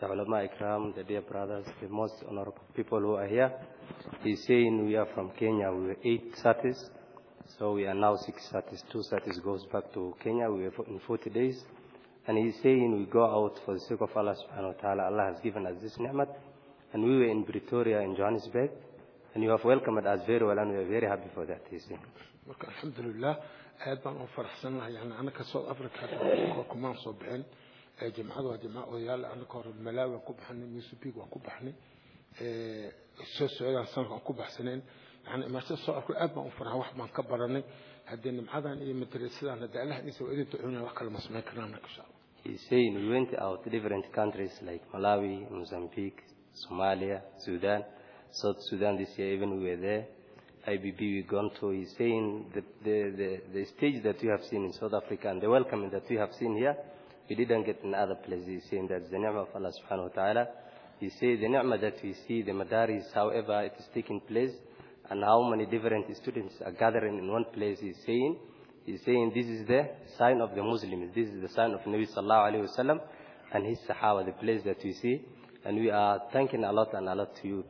The ulama ikram, the dear brothers, the most honorable people who are here. He's saying we are from Kenya. We were eight satis, so we are now six satis. Two satis goes back to Kenya. We were in 40 days. And he's saying we go out for the sake of Allah subhanahu wa ta'ala. Allah has given us this ni'mat. And we were in Pretoria in Johannesburg. And you have welcomed us very well and we are very happy for that, he's saying. marka alxamdulilah aad u faraxsanahay yani anaka south africa kumaan soo bixin jimcada waa jimca odayaal anaka hore malawi waan ku baxnay mosambik waan ku baxnay soo socdaan sanadka waan ku baxsaneen yani imaashada south africa aad baan u faraha wax baan ka baranay haddee nimcadan iyo madrasadan hadde allah inisa waa idin ducoonaya wax kale ma samayn karnaa anaka insha allah He's saying we went out different countries like Malawi, Mozambique, Somalia, Sudan, South Sudan this year even we were there. IBB we gone to. He's saying the, the, the, the stage that you have seen in South Africa and the welcoming that we have seen here, we didn't get in other places. Saying that's the ni'mah of Allah subhanahu wa ta'ala. He says the ni'mah that we see, the madaris, however it is taking place, and how many different students are gathering in one place, he's saying, He's saying this is the sign of the Muslims. This is the sign of Nabi sallallahu alayhi wasallam and his Sahaba, the place that we see. And we are thanking a lot and a lot to you.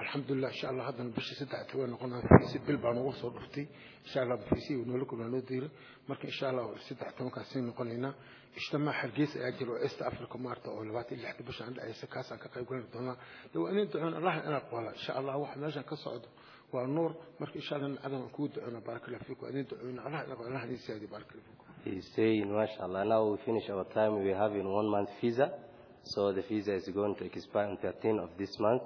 Alxamdulilah insha allah haddana bishii saddexta waa noqonaa. Fiisi bil baa nagu soo dhuftay. Insha allah fiisi noola kulaa noo diiray. Marka insha allah saddex tobankaasay noqonaynaa. Ijtimaac hargeysa ayaa jira oo east africa maarta oo labaatan iyo lixda bisha aan dhacaysa kaasaan ka qayb geli doonaa. De waa inin ducoon allah in aqbala insha allah waxa meeshan ka socdo waa nuur. Marka insha allah nacadan aan kugu ducoona baaraka allah fiikum. Inin ducoona allah in aqbala allah idin siyaadiyo baaraka allah fiikum He's saying, mashallah, now we finish our time. We're having one month visa. So the visa is going to expire on 13th of this month.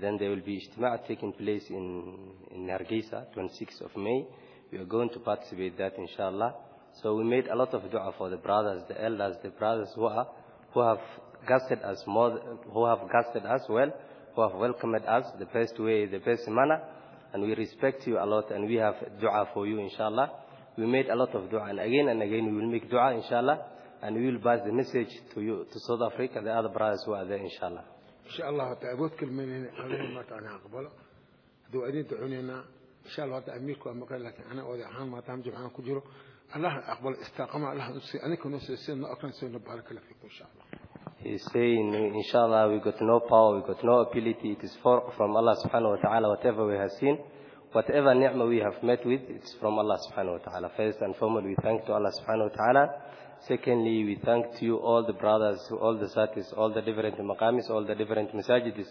Then there will be ijtima' taking place in, in Hargeisa, 26th of May. We are going to participate that, inshallah. So we made a lot of dua for the brothers, the elders, the brothers who are, who have guested us more, who have guested us well, who have welcomed us the best way, the best manner. And we respect you a lot and we have dua for you, inshallah. We made a lot of dua and again and again we will make dua, inshallah. And we will pass the message to you, to South Africa, the other brothers who are there, inshallah. إن شاء الله تعالى وفق من هنا ما تعالى أقبله هذو أدين تعونينا إن شاء الله تعالى أميركم أما قال لكن أنا أودي عن ما تعمل جمعان كجرو الله أقبل استقامة الله نسي أنا كنا سيسين أكن سينا بارك الله فيكم إن شاء الله He's saying, inshallah, we got no power, we got no ability. It is for, from Allah subhanahu wa ta'ala, whatever we have seen. Whatever ni'mah we have met with, it's from Allah subhanahu wa ta'ala. First and foremost, we thank to Allah subhanahu wa ta'ala. Secondly, we thank to you all the brothers, all the satis, all the different maqamis, all the different masajidis,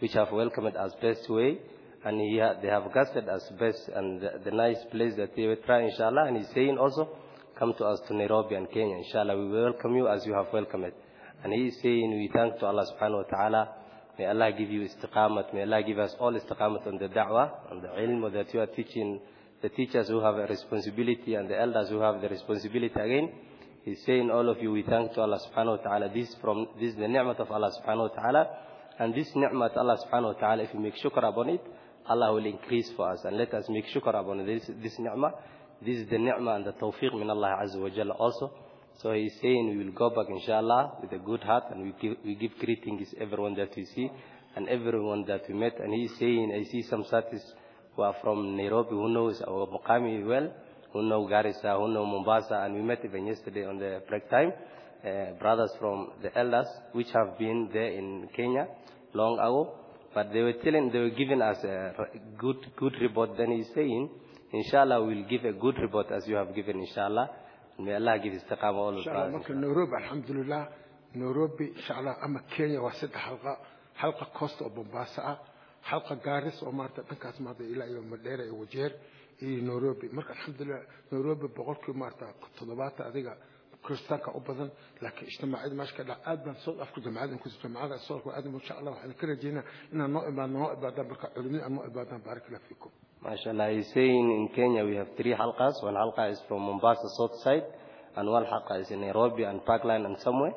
which have welcomed us best way. And he they have guested us best and the, the nice place that they will try, inshallah. And he's saying also, come to us to Nairobi and Kenya, inshallah. We welcome you as you have welcomed. It. And he is saying, we thank to Allah subhanahu wa ta'ala. May Allah give you istiqamat. May Allah give us all istiqamat on the da'wah, on the ilm that you are teaching, the teachers who have a responsibility and the elders who have the responsibility again. He's saying, all of you, we thank to Allah subhanahu wa ta'ala. This from, this is the ni'mat of Allah subhanahu wa ta'ala. And this ni'mat Allah subhanahu wa ta'ala, if we make shukr upon it, Allah will increase for us. And let us make shukr upon this, this ni'mah. This is the ni'mah and the tawfiq min Allah azza wa jalla also. So he's saying we will go back inshallah with a good heart and we give, we give greetings to everyone that we see and everyone that we met. And he's saying, I see some satis who are from Nairobi who knows our Muqami well, who know Garissa, who know Mombasa, and we met even yesterday on the break time. Uh, brothers from the elders, which have been there in Kenya long ago, but they were telling, they were giving us a good, good report. Then he's saying, Inshallah, we'll give a good report as you have given, Inshallah. May Allah give istiqama all of us. marka nairobi alxamdulilah nairobi insha allah ama kenya waa saddex xalqa xalqa costa oo bombasa ah xalqa garis oo maarata dhankaas maarata ilaa iyo madheera iyo wajeer iyo nairobi marka alxamdulilah nairobi boqolkii maarata toddobaatan adiga kiristaanka u badan laakiin ijtimaaciyada meesha ka dhac aad baan south africa jamacada inkus jamacada soolka aad insha allah waxaan ka rajeynaa inaan noo imaadno noo ibaadaan marka culimada aan noo ibaadaan baarak allah fiikum MashaAllah, he's saying in Kenya we have three halqas. One halqa is from Mombasa south side, and one halqa is in Nairobi and Parkland and somewhere,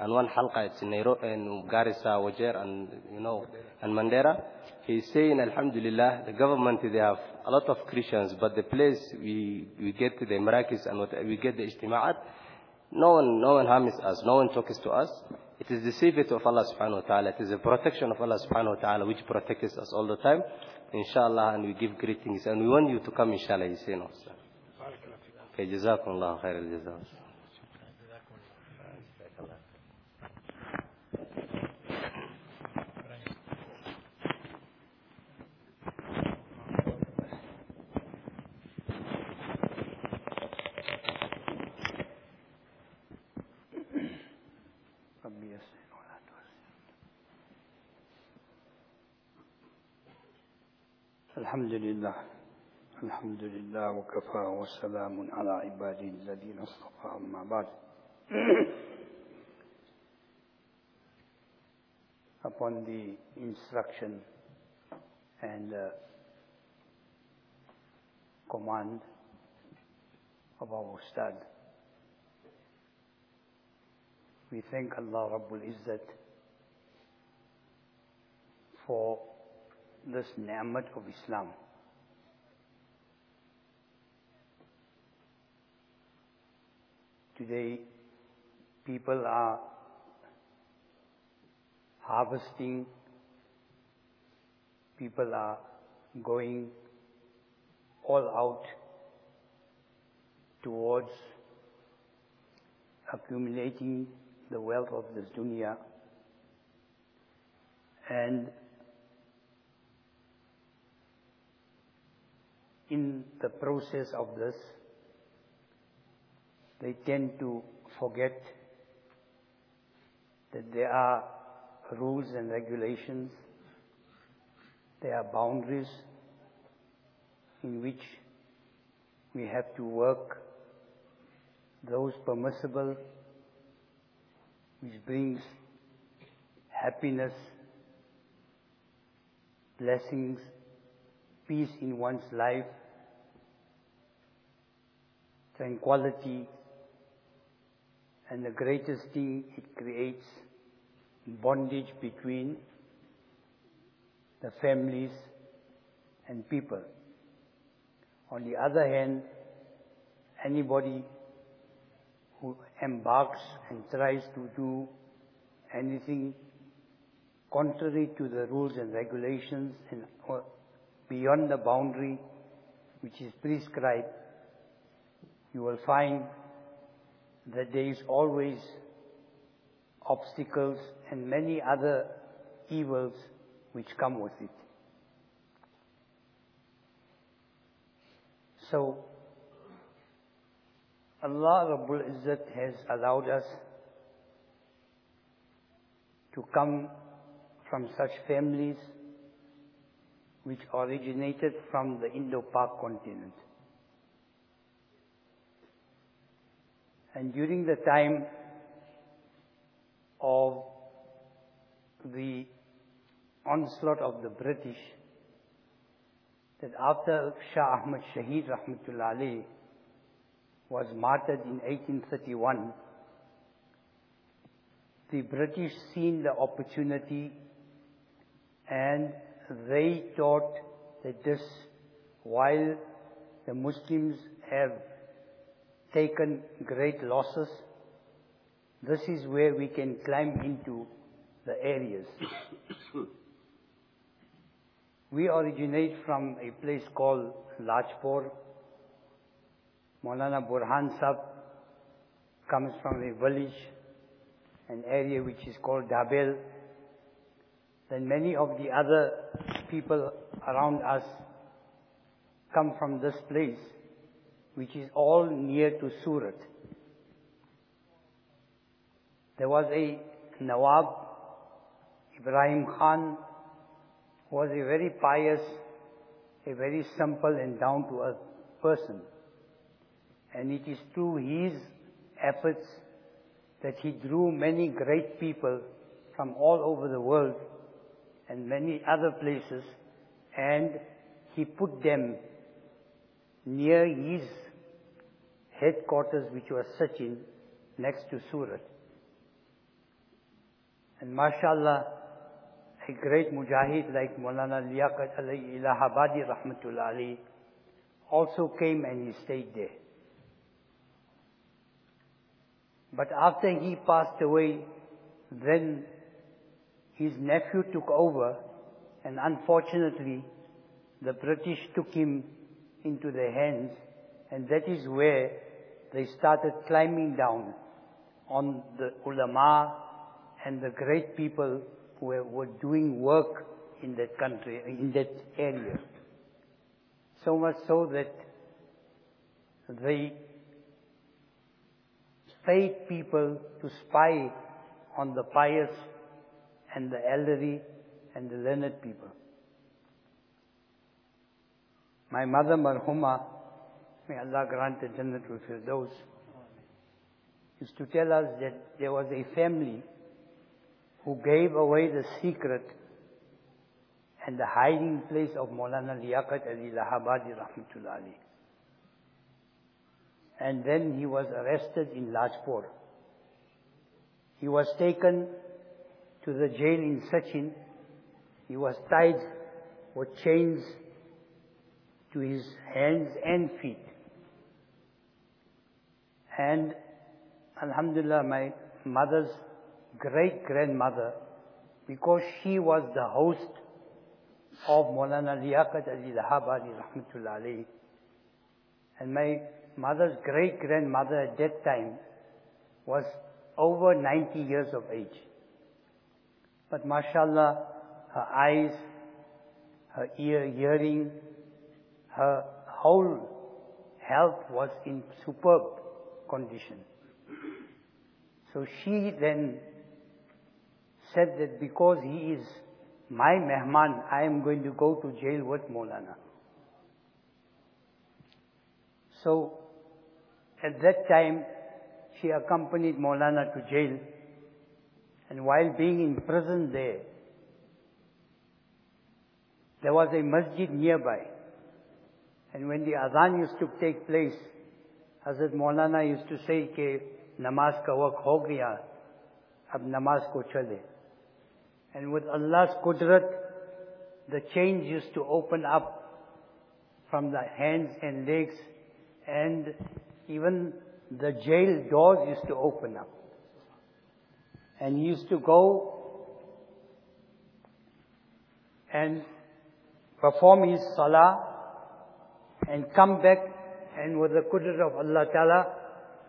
and one halqa is in Nairobi in Garissa, Wajer, and you know, and Mandera. He's saying, Alhamdulillah, the government they have a lot of Christians, but the place we we get to the Marakis and what we get the ijtima'at, no one no one harms us, no one talks to us. It is the safety of Allah subhanahu wa ta'ala. It is the protection of Allah subhanahu wa ta'ala which protects us all the time. Inshallah, and we give greetings. And we want you to come, inshallah, he's saying also. Okay, jazakum Allah khair al-jazaa. الحمد لله الحمد لله وكفى وسلام على عباده الذين اصطفى أما بعد upon the instruction and uh, command of our Ustad We thank Allah Rabbul Izzat for this ni'mat of Islam. Today, people are harvesting, people are going all out towards accumulating the wealth of this dunya and in the process of this they tend to forget that there are rules and regulations, there are boundaries in which we have to work, those permissible, which brings happiness, blessings, peace in one's life, tranquility, and the greatest thing, it creates bondage between the families and people. On the other hand, anybody who embarks and tries to do anything contrary to the rules and regulations and beyond the boundary which is prescribed, you will find that there is always obstacles and many other evils which come with it. So, Allah Rabbul Izzat has allowed us to come from such families which originated from the Indo-Pak continent. And during the time of the onslaught of the British, that after Shah Ahmad Shaheed Rahmatullah Ali was martyred in 1831, the British seen the opportunity and they thought that this, while the Muslims have taken great losses, this is where we can climb into the areas. *coughs* we originate from a place called Lajpur. Maulana Burhan Sab comes from a village, an area which is called Dabel. Then many of the other people around us come from this place which is all near to Surat. There was a Nawab, Ibrahim Khan, who was a very pious, a very simple and down-to-earth person. And it is through his efforts that he drew many great people from all over the world and many other places and he put them near his headquarters which was Sachin next to Surat. And mashallah, a great mujahid like Maulana Liaquat Ali Ilahabadi Rahmatullah Ali also came and he stayed there. But after he passed away, then his nephew took over and unfortunately the British took him into their hands and that is where they started climbing down on the ulama and the great people who were, doing work in that country, in that area. So much so that they paid people to spy on the pious and the elderly and the learned people. My mother Marhuma May Allah grant the Jannatul those, Used to tell us that there was a family who gave away the secret and the hiding place of Maulana Liaquat Ali Lahabadi Rahmatullah Ali. And then he was arrested in Lajpur. He was taken to the jail in Sachin. He was tied with chains to his hands and feet. And Alhamdulillah, my mother's great grandmother, because she was the host of Maulana Ali Lahabadi Rahmatullah alayhi. And my mother's great grandmother at that time was over 90 years of age. But mashallah, her eyes, her ear, hearing, her whole health was in superb condition. So she then said that because he is my mehman, I am going to go to jail with Maulana. So at that time, she accompanied Maulana to jail. And while being in prison there, there was a masjid nearby. And when the adhan used to take place, Hazrat Maulana used to say कि namaz ka waqt ho gaya, ab namaz ko chale. And with Allah's qudrat, the chains used to open up from the hands and legs and even the jail doors used to open up And he used to go and perform his salah and come back and with the qudrat of Allah Ta'ala,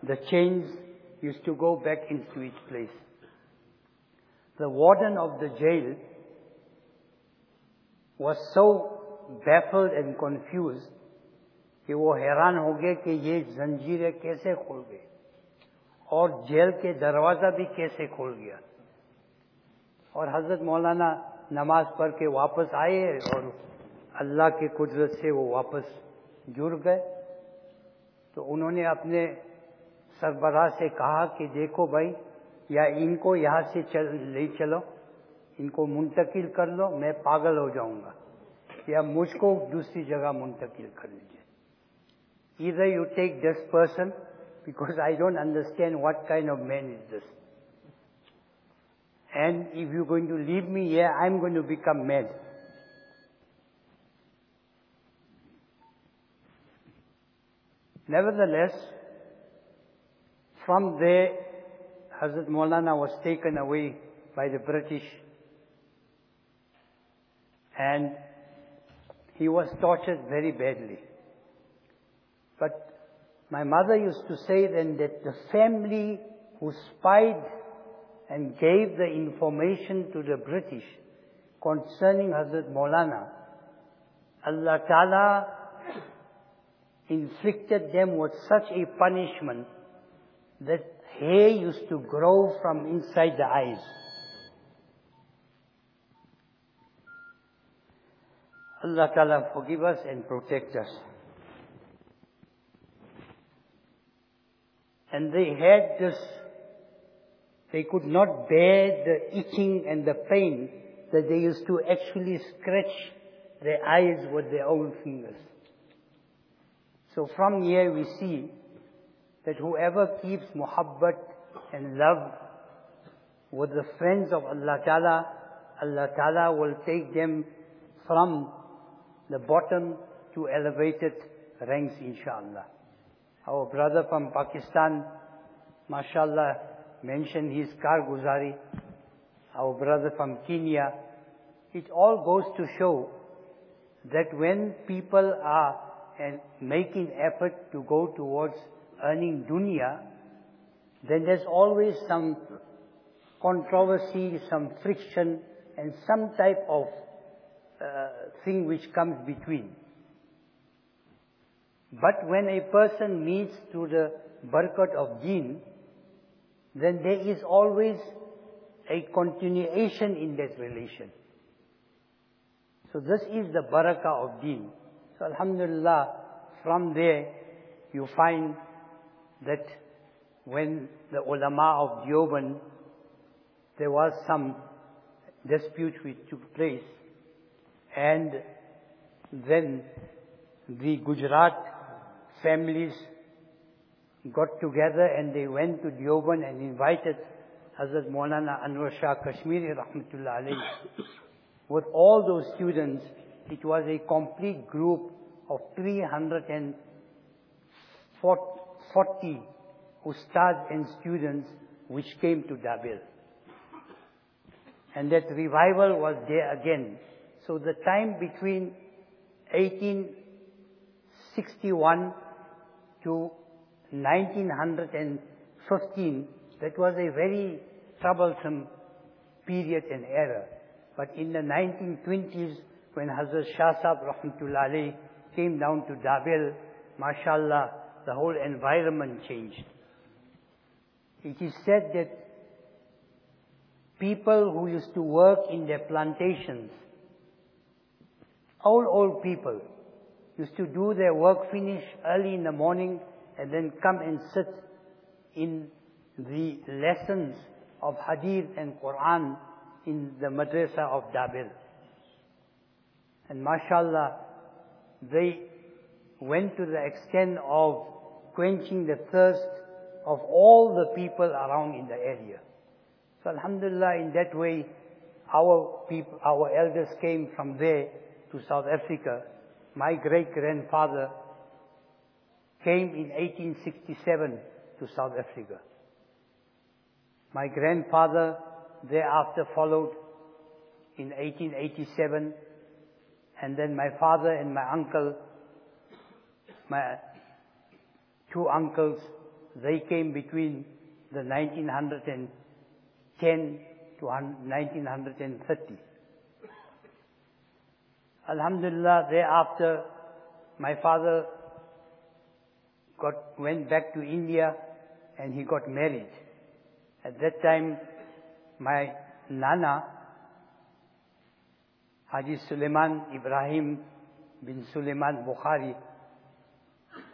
the chains used to go back into its place. The warden of the jail was so baffled and confused कि वो हैरान हो गए कि ये जंजीरें कैसे खुल गई اور جیل کے دروازہ بھی کیسے کھول گیا؟ اور حضرت مولانا نماز پڑھ کے واپس آئے اور اللہ کی قدرت سے وہ واپس جڑ گئے۔ تو انہوں نے اپنے سربراہ سے کہا کہ دیکھو بھائی، یا ان کو یہاں سے چل، لے چلو، ان کو منتقل کر لو، میں پاگل ہو جاؤں گا۔ یا مجھ کو دوسری جگہ منتقل کر لیجیے ادھر you take this person *laughs* because I don't understand what kind of man is this. And if you're going to leave me here, I'm going to become mad. Nevertheless, from there, Hazrat Maulana was taken away by the British and he was tortured very badly. But my mother used to say then that the family who spied and gave the information to the British concerning Hazrat Maulana, Allah Ta'ala inflicted them with such a punishment that hair used to grow from inside the eyes. Allah Ta'ala forgive us and protect us. And they had this, they could not bear the itching and the pain that they used to actually scratch their eyes with their own fingers. So from here we see that whoever keeps muhabbat and love with the friends of Allah Ta'ala, Allah Ta'ala will take them from the bottom to elevated ranks inshallah. Our brother from Pakistan, mashallah, mentioned his karguzari. Our brother from Kenya. It all goes to show that when people are making effort to go towards earning dunya, then there's always some controversy, some friction, and some type of uh, thing which comes between. But when a person meets to the barakat of deen, then there is always a continuation in that relation. So this is the barakah of deen. So alhamdulillah, from there you find that when the ulama of Deoband, there was some dispute which took place, and then the Gujarat families got together and they went to Deoband and invited Hazrat Maulana Anwar Shah Kashmiri rahmatullah alayhi. With all those students, it was a complete group of 340 ustads and students which came to Dabil. And that revival was there again. So the time between 1861 to 1915, that was a very troublesome period and era. But in the 1920s, when Hazrat Shah Sahib came down to Dabel, mashallah, the whole environment changed. It is said that people who used to work in their plantations, old, old people, used to do their work finish early in the morning and then come and sit in the lessons of Hadith and Quran in the madrasa of Dabil. And mashallah, they went to the extent of quenching the thirst of all the people around in the area. So alhamdulillah, in that way, our people, our elders came from there to South Africa. My great-grandfather came in 1867 to South Africa. My grandfather thereafter followed in 1887, and then my father and my uncle, my two uncles, they came between the 1910 to 1930. Alhamdulillah, thereafter, my father got, went back to India and he got married. At that time, my Nana, Haji Suleiman Ibrahim bin Suleiman Bukhari,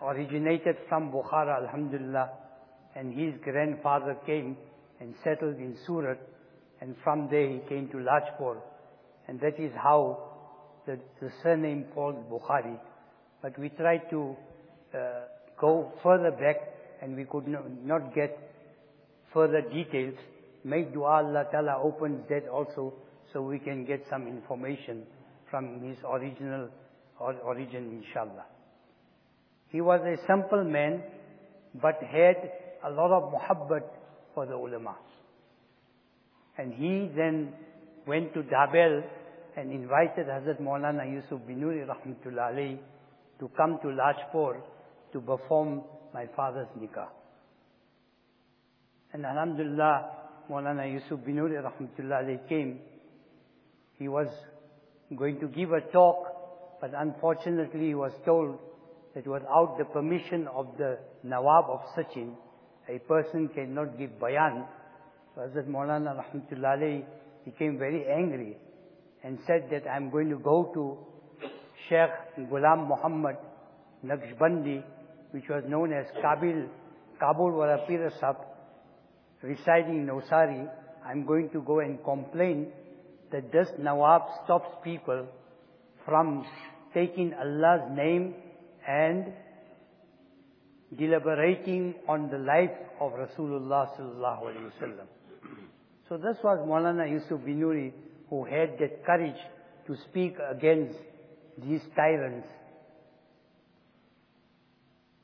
originated from Bukhara, Alhamdulillah, and his grandfather came and settled in Surat, and from there he came to Lajpur, and that is how the, the surname called Bukhari. But we tried to uh, go further back, and we could no, not get further details. May dua Allah Ta'ala opens that also, so we can get some information from his original or origin, inshallah. He was a simple man, but had a lot of muhabbat for the ulama. And he then went to Dabel and invited Hazrat Maulana Yusuf Binuri Rahmatullah alayhi to come to Lajpur to perform my father's nikah. And Alhamdulillah, Maulana Yusuf Binuri Rahmatullah alayhi came. He was going to give a talk, but unfortunately he was told that without the permission of the Nawab of Sachin, a person cannot give bayan. So Hazrat Maulana Rahmatullah became very angry and said that I'm going to go to Sheikh Ghulam Muhammad Naqshbandi, which was known as Kabil, Kabul Wala Pir Sahib, residing in Osari. I'm going to go and complain that this Nawab stops people from taking Allah's name and deliberating on the life of Rasulullah sallallahu alaihi wasallam. So this was Maulana Yusuf Binuri who had that courage to speak against these tyrants.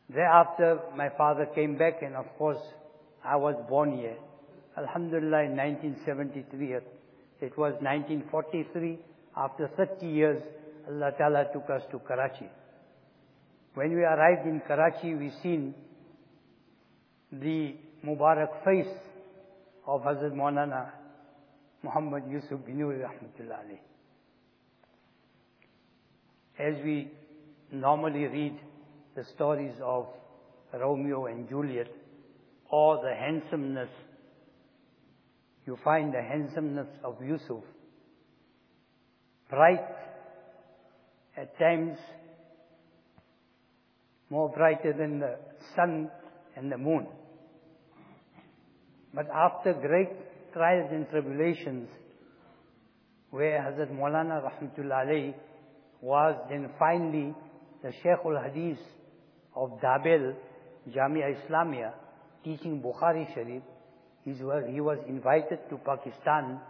Thereafter, my father came back and of course, I was born here. Alhamdulillah, in 1973, it was 1943, after 30 years, Allah Ta'ala took us to Karachi. When we arrived in Karachi, we seen the Mubarak face of Hazrat Maulana Muhammad Yusuf Binuri Rahmatullah As we normally read the stories of Romeo and Juliet, or the handsomeness, you find the handsomeness of Yusuf, bright, at times more brighter than the sun and the moon. But after great trials and tribulations, where Hazrat Maulana Rahmatullah was then finally the Shaykh al-Hadith of Dabel, Jamia Islamia, teaching Bukhari Sharif, he was invited to Pakistan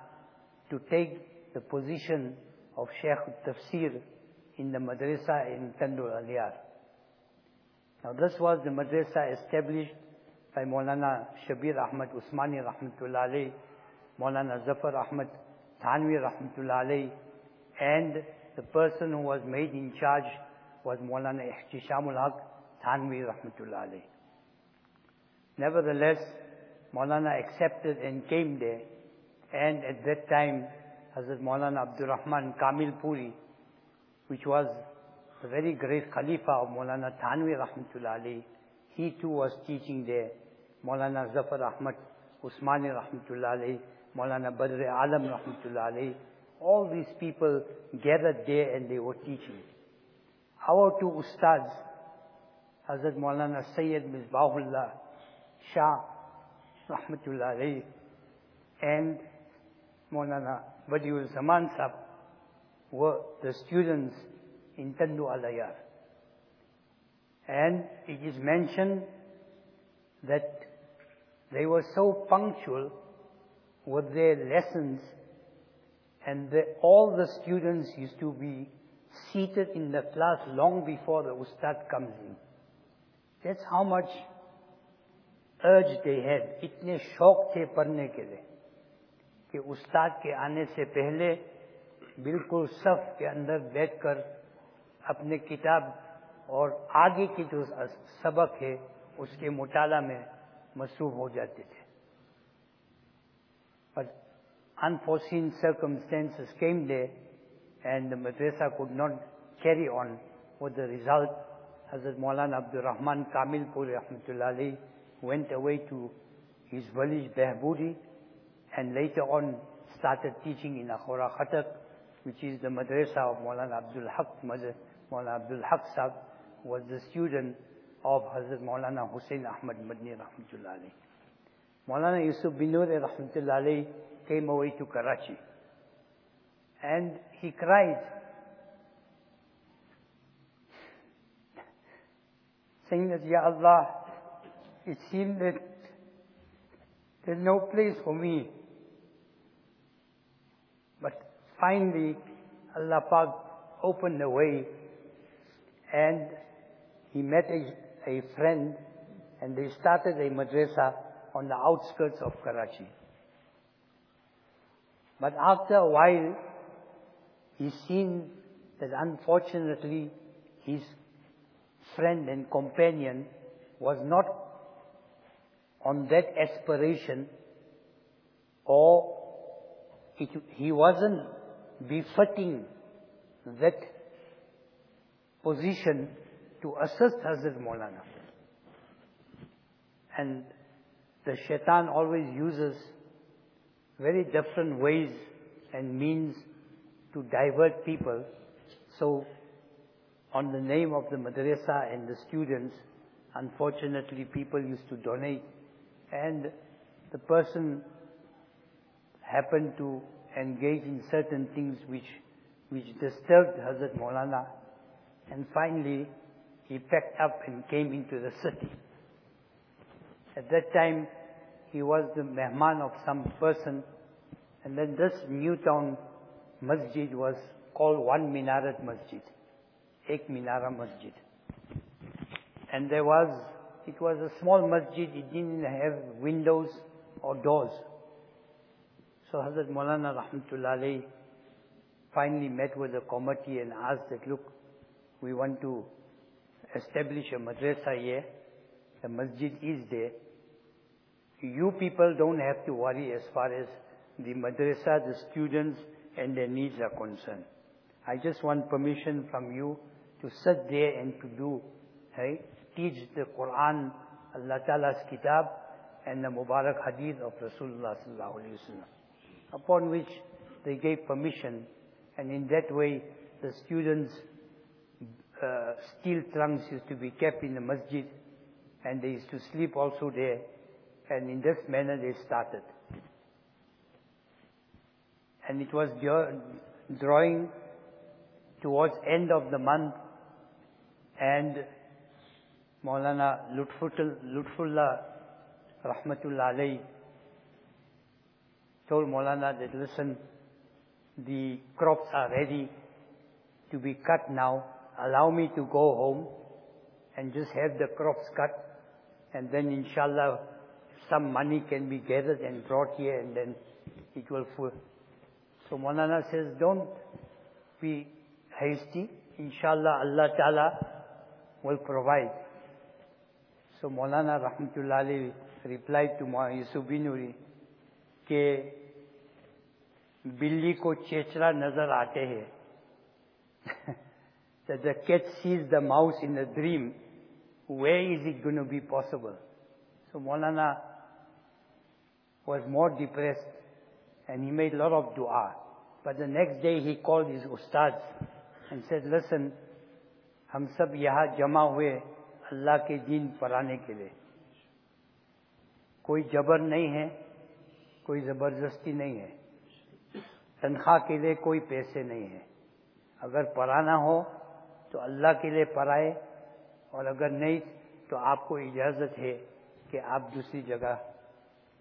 to take the position of Shaykh al-Tafsir in the madrasa in Tando Allahyar. Now this was the madrasa established by Maulana Shabir Ahmad Usmani Rahmatullah alayhi, Maulana Zafar Ahmad Thanwi Rahmatullah alayhi, and the person who was made in charge was Maulana Ihtishamul Haq Thanwi Rahmatullah alayhi. Nevertheless, Maulana accepted and came there. And at that time, Hazrat Maulana Abdul Rahman Kamil Puri, which was the very great Khalifa of Maulana Thanvi Rahmatullah he too was teaching there. Maulana Zafar Ahmad Usmani Rahmatullah Maulana Badr Alam Rahmatullah all these people gathered there and they were teaching. Our two ustads, Hazrat Maulana Sayyid Misbahullah Shah Rahmatullah and Maulana Badiul Zaman Sahib were the students in Tando Allahyar. And it is mentioned that they were so punctual with their lessons and the, all the students used to be seated in the class long before the ustad comes in. That's how much urge they had. इतने शौक थे पढ़ने के लिए कि उस्ताद के आने से पहले बिल्कुल सफ के अंदर बैठकर अपने किताब और आगे की जो सबक है उसके मुताला में मसरूफ हो जाते थे unforeseen circumstances came there and the madrasa could not carry on with the result. Hazrat Maulana Abdul Rahman Kamil Puri Rahmatullah went away to his village Behbudi and later on started teaching in Akora Khattak, which is the madrasa of Maulana Abdul Haq. Maulana Abdul Haq Sahib was the student of Hazrat Maulana Hussein Ahmad Madni Rahmatullah Maulana Yusuf Binur Rahmatullah came away to Karachi. And he cried, saying that, Ya Allah, it seemed that there's no place for me. But finally, Allah Pak opened the way and he met a, a friend and they started a madrasa on the outskirts of Karachi. But after a while, he seen that unfortunately his friend and companion was not on that aspiration or it, he wasn't befitting that position to assist Hazrat Maulana. And the shaitan always uses very different ways and means to divert people. So, on the name of the madrasa and the students, unfortunately people used to donate and the person happened to engage in certain things which, which disturbed Hazrat Maulana and finally he packed up and came into the city. At that time, he was the mehman of some person, and then this new town masjid was called One Minarat Masjid, Ek Minara Masjid. And there was, it was a small masjid, it didn't have windows or doors. So Hazrat Maulana Rahmatullah finally met with the committee and asked that, look, we want to establish a madrasa here. The masjid is there. You people don't have to worry as far as the madrasa, the students and their needs are concerned. I just want permission from you to sit there and to do, hey, teach the Quran, Allah Ta'ala's kitab and the Mubarak hadith of Rasulullah Sallallahu Alaihi Wasallam. Upon which they gave permission and in that way the students uh, steel trunks used to be kept in the masjid and they used to sleep also there. And in this manner they started. And it was drawing towards end of the month and Maulana Lutfullah Rahmatullah alayhi told Maulana that listen, the crops are ready to be cut now allow me to go home and just have the crops cut and then inshallah some money can be gathered and brought here and then it will. So Maulana says, don't be hasty. Inshallah Allah Ta'ala will provide. So Maulana Rahmatullah replied to Yusuf Binuri कि *laughs* बिल्ली को चेचरा नजर आते हैं that the cat sees the mouse in a dream, where is it going to be possible? So Maulana was more depressed and he made a lot of dua. But the next day he called his ustads and said, listen, ہم سب یہاں جمع ہوئے اللہ کے دین پرانے کے لیے۔ کوئی جبر نہیں ہے کوئی زبردستی نہیں ہے۔ تنخواہ کے لیے کوئی پیسے نہیں ہیں اگر پرانا ہو تو اللہ کے لیے پرائے اور اگر نہیں تو آپ کو اجازت ہے کہ آپ دوسری جگہ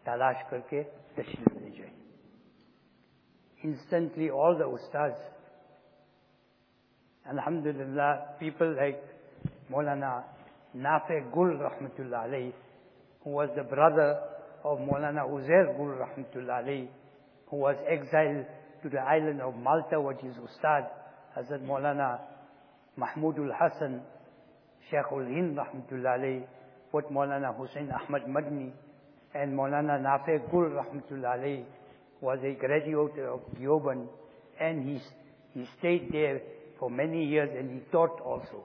تلاش کر کے تشریف لے جائیں۔ Instantly all the ustads alhamdulillah people like Maulana Nafi Gul rahmatullah alayhi who was the brother of Maulana Uzair Gul rahmatullah alayhi who was exiled to the island of Malta with his ustad Hazrat Maulana Mahmudul Hassan, Sheikhul Hind Rahmatullah alayhi, what Maulana Hussein Ahmad Madni and Maulana Nafi Gul Rahmatullah alayhi was a graduate of Deoband and he, he stayed there for many years and he taught also.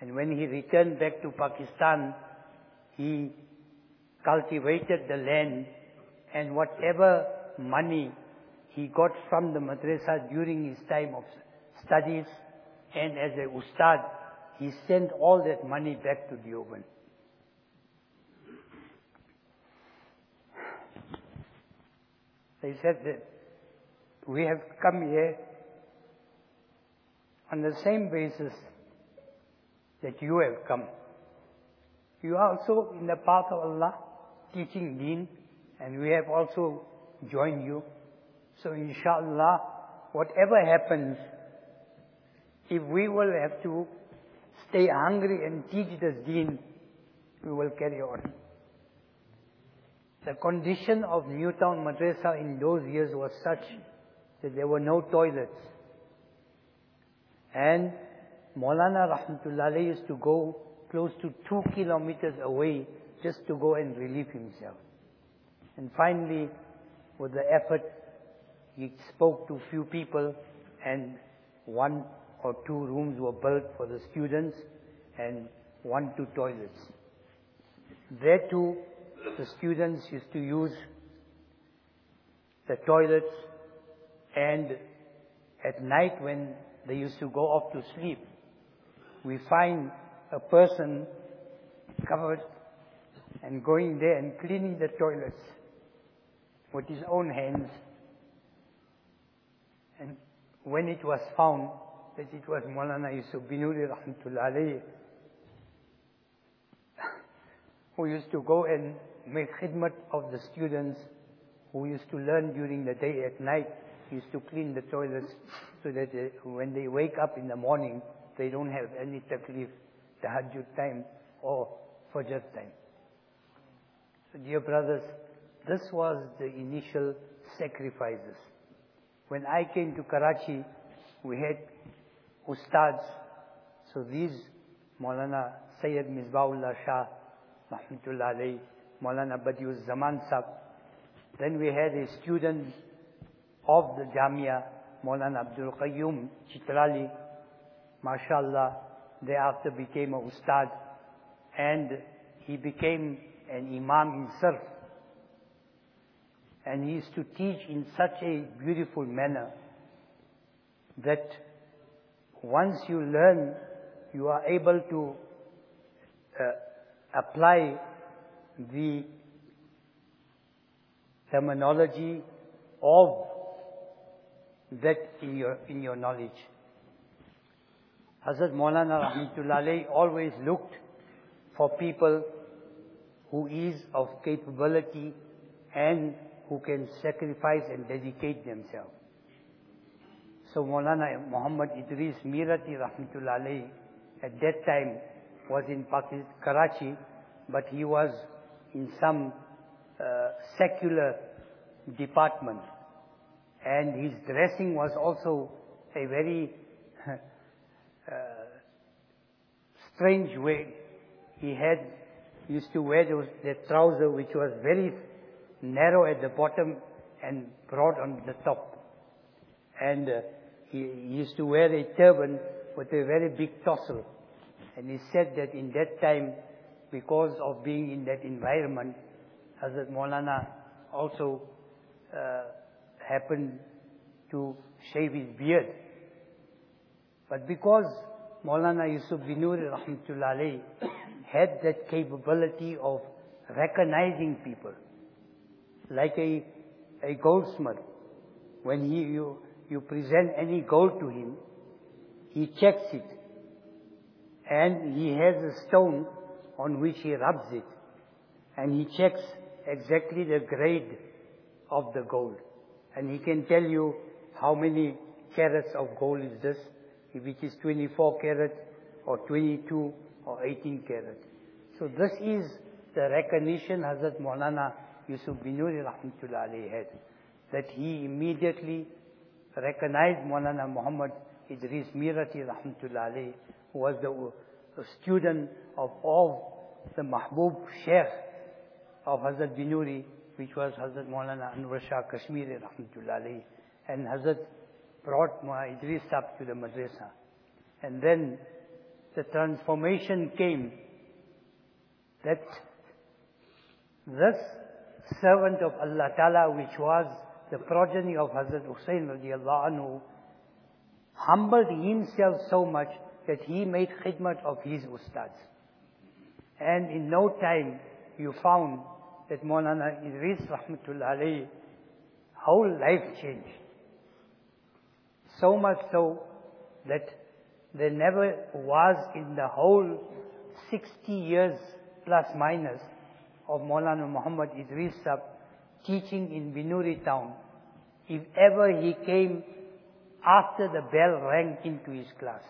And when he returned back to Pakistan, he cultivated the land and whatever money he got from the madrasa during his time of studies, and as a ustad, he sent all that money back to Deoband. They said that we have come here on the same basis that you have come. You are also in the path of Allah, teaching deen, and we have also joined you. So inshallah, whatever happens, if we will have to stay hungry and teach this deen, we will carry on. The condition of Newtown Madrasa in those years was such that there were no toilets. And Maulana Rahmatullah used to go close to two kilometers away just to go and relieve himself. And finally, with the effort, he spoke to few people and one or two rooms were built for the students and one, two toilets. There too, the students used to use the toilets and at night when they used to go off to sleep, we find a person covered and going there and cleaning the toilets with his own hands. And when it was found, that it was Maulana Yusuf Binuri rahmatullah *laughs* who used to go and make khidmat of the students who used to learn during the day at night, used to clean the toilets so that they, when they wake up in the morning, they don't have any taklif, tahajjud time or fajr time. So dear brothers, this was the initial sacrifices. When I came to Karachi, we had ustads. So these, Maulana Sayyid Misbahullah Shah, Mahmatullah alayhi, Maulana Badiuz Zaman Sab. Then we had a student of the Jamia, Maulana Abdul Qayyum Chitrali, mashallah, thereafter became a ustad, and he became an imam Surf. And he used to teach in such a beautiful manner that once you learn, you are able to uh, apply the terminology of that in your, in your knowledge. Hazrat Maulana Rahmatullah always looked for people who is of capability and who can sacrifice and dedicate themselves. So Maulana Muhammad Idris Mirati Rahmatullah at that time was in Pakistan, Karachi, but he was in some uh, secular department. And his dressing was also a very *laughs* uh, strange way. He had used to wear those, that trouser which was very narrow at the bottom and broad on the top. And uh, he, he used to wear a turban with a very big tassel. And he said that in that time, because of being in that environment, Hazrat Maulana also uh, happened to shave his beard. But because Maulana Yusuf Binuri Rahmatullah had that capability of recognizing people, like a, a goldsmith, when he, you, you present any gold to him, he checks it. And he has a stone on which he rubs it. And he checks exactly the grade of the gold. And he can tell you how many carats of gold is this, it is 24 carat or 22 or 18 carat. So this is the recognition Hazrat Maulana Yusuf Binuri Rahmatullah had. That he immediately recognized Maulana Muhammad Idris Mirati Rahmatullah who was the uh, student of all the Mahbub Sheikh of Hazrat Binuri, which was Hazrat Maulana Anwar Shah Kashmiri Rahmatullah And Hazrat brought Maulana Idris up to the madrasa. And then the transformation came that this servant of Allah Ta'ala, which was the progeny of Hazrat Hussain radiallahu anhu, humbled himself so much that he made khidmat of his ustads. And in no time, you found that Maulana Idris rahmatullah alayhi, whole life changed. So much so that there never was in the whole 60 years plus minus of Maulana Muhammad Idris Sahib teaching in Binuri town, if ever he came after the bell rang into his class.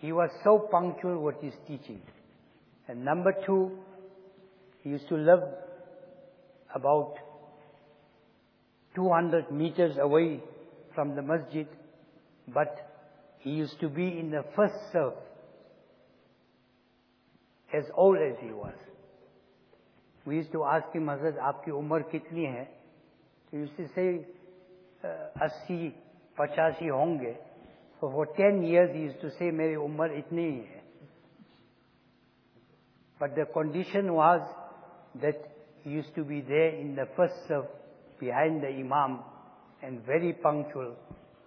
He was so punctual with his teaching. And number two, he used to live about 200 meters away from the masjid, but he used to be in the first saff, as old as he was. We used to ask him, Hazrat, "Aapki umar कितनी hai?" He used to say, uh, "80, 85 honge." So for 10 years he used to say, Meri umar itni hai. But the condition was that he used to be there in the first saff behind the imam and very punctual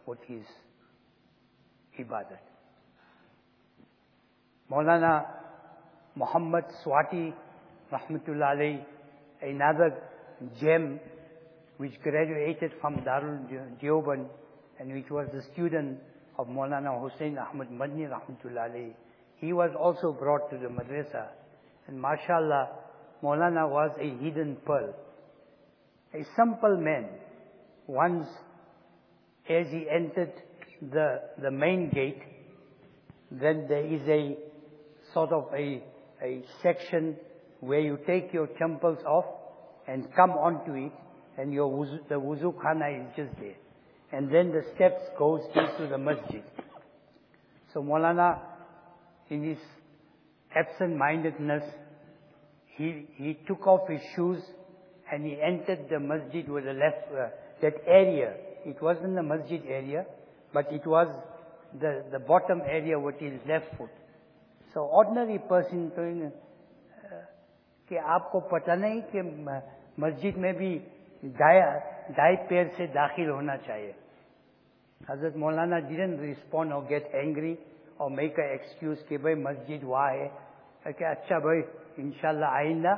with his ibadat. Maulana Muhammad Swati Rahmatullah Ali, another gem which graduated from Darul Deoband and which was a student of Maulana Hussein Ahmad Madni Rahmatullahi. He was also brought to the madrasa. And mashallah, Maulana was a hidden pearl. A simple man. Once, as he entered the, the main gate, then there is a sort of a, a section where you take your champals off and come onto it and your wuzu, the wuzu khana is just there And then the steps goes into the masjid. So Maulana, in his absent-mindedness, he, he took off his shoes and he entered the masjid with the left, uh, that area. It wasn't the masjid area, but it was the, the bottom area with his left foot. So ordinary person doing, uh, कि आपको पता नहीं कि मस्जिद में भी दाया दाई पैर से दाखिल होना चाहिए حضرت مولانا ڈیڈنٹ ریسپونڈ اور گیٹ اینگری اور میک اے ایکسکیوز کہ بھائی مسجد وہاں ہے۔ کہ اچھا بھائی، انشاءاللہ آئندہ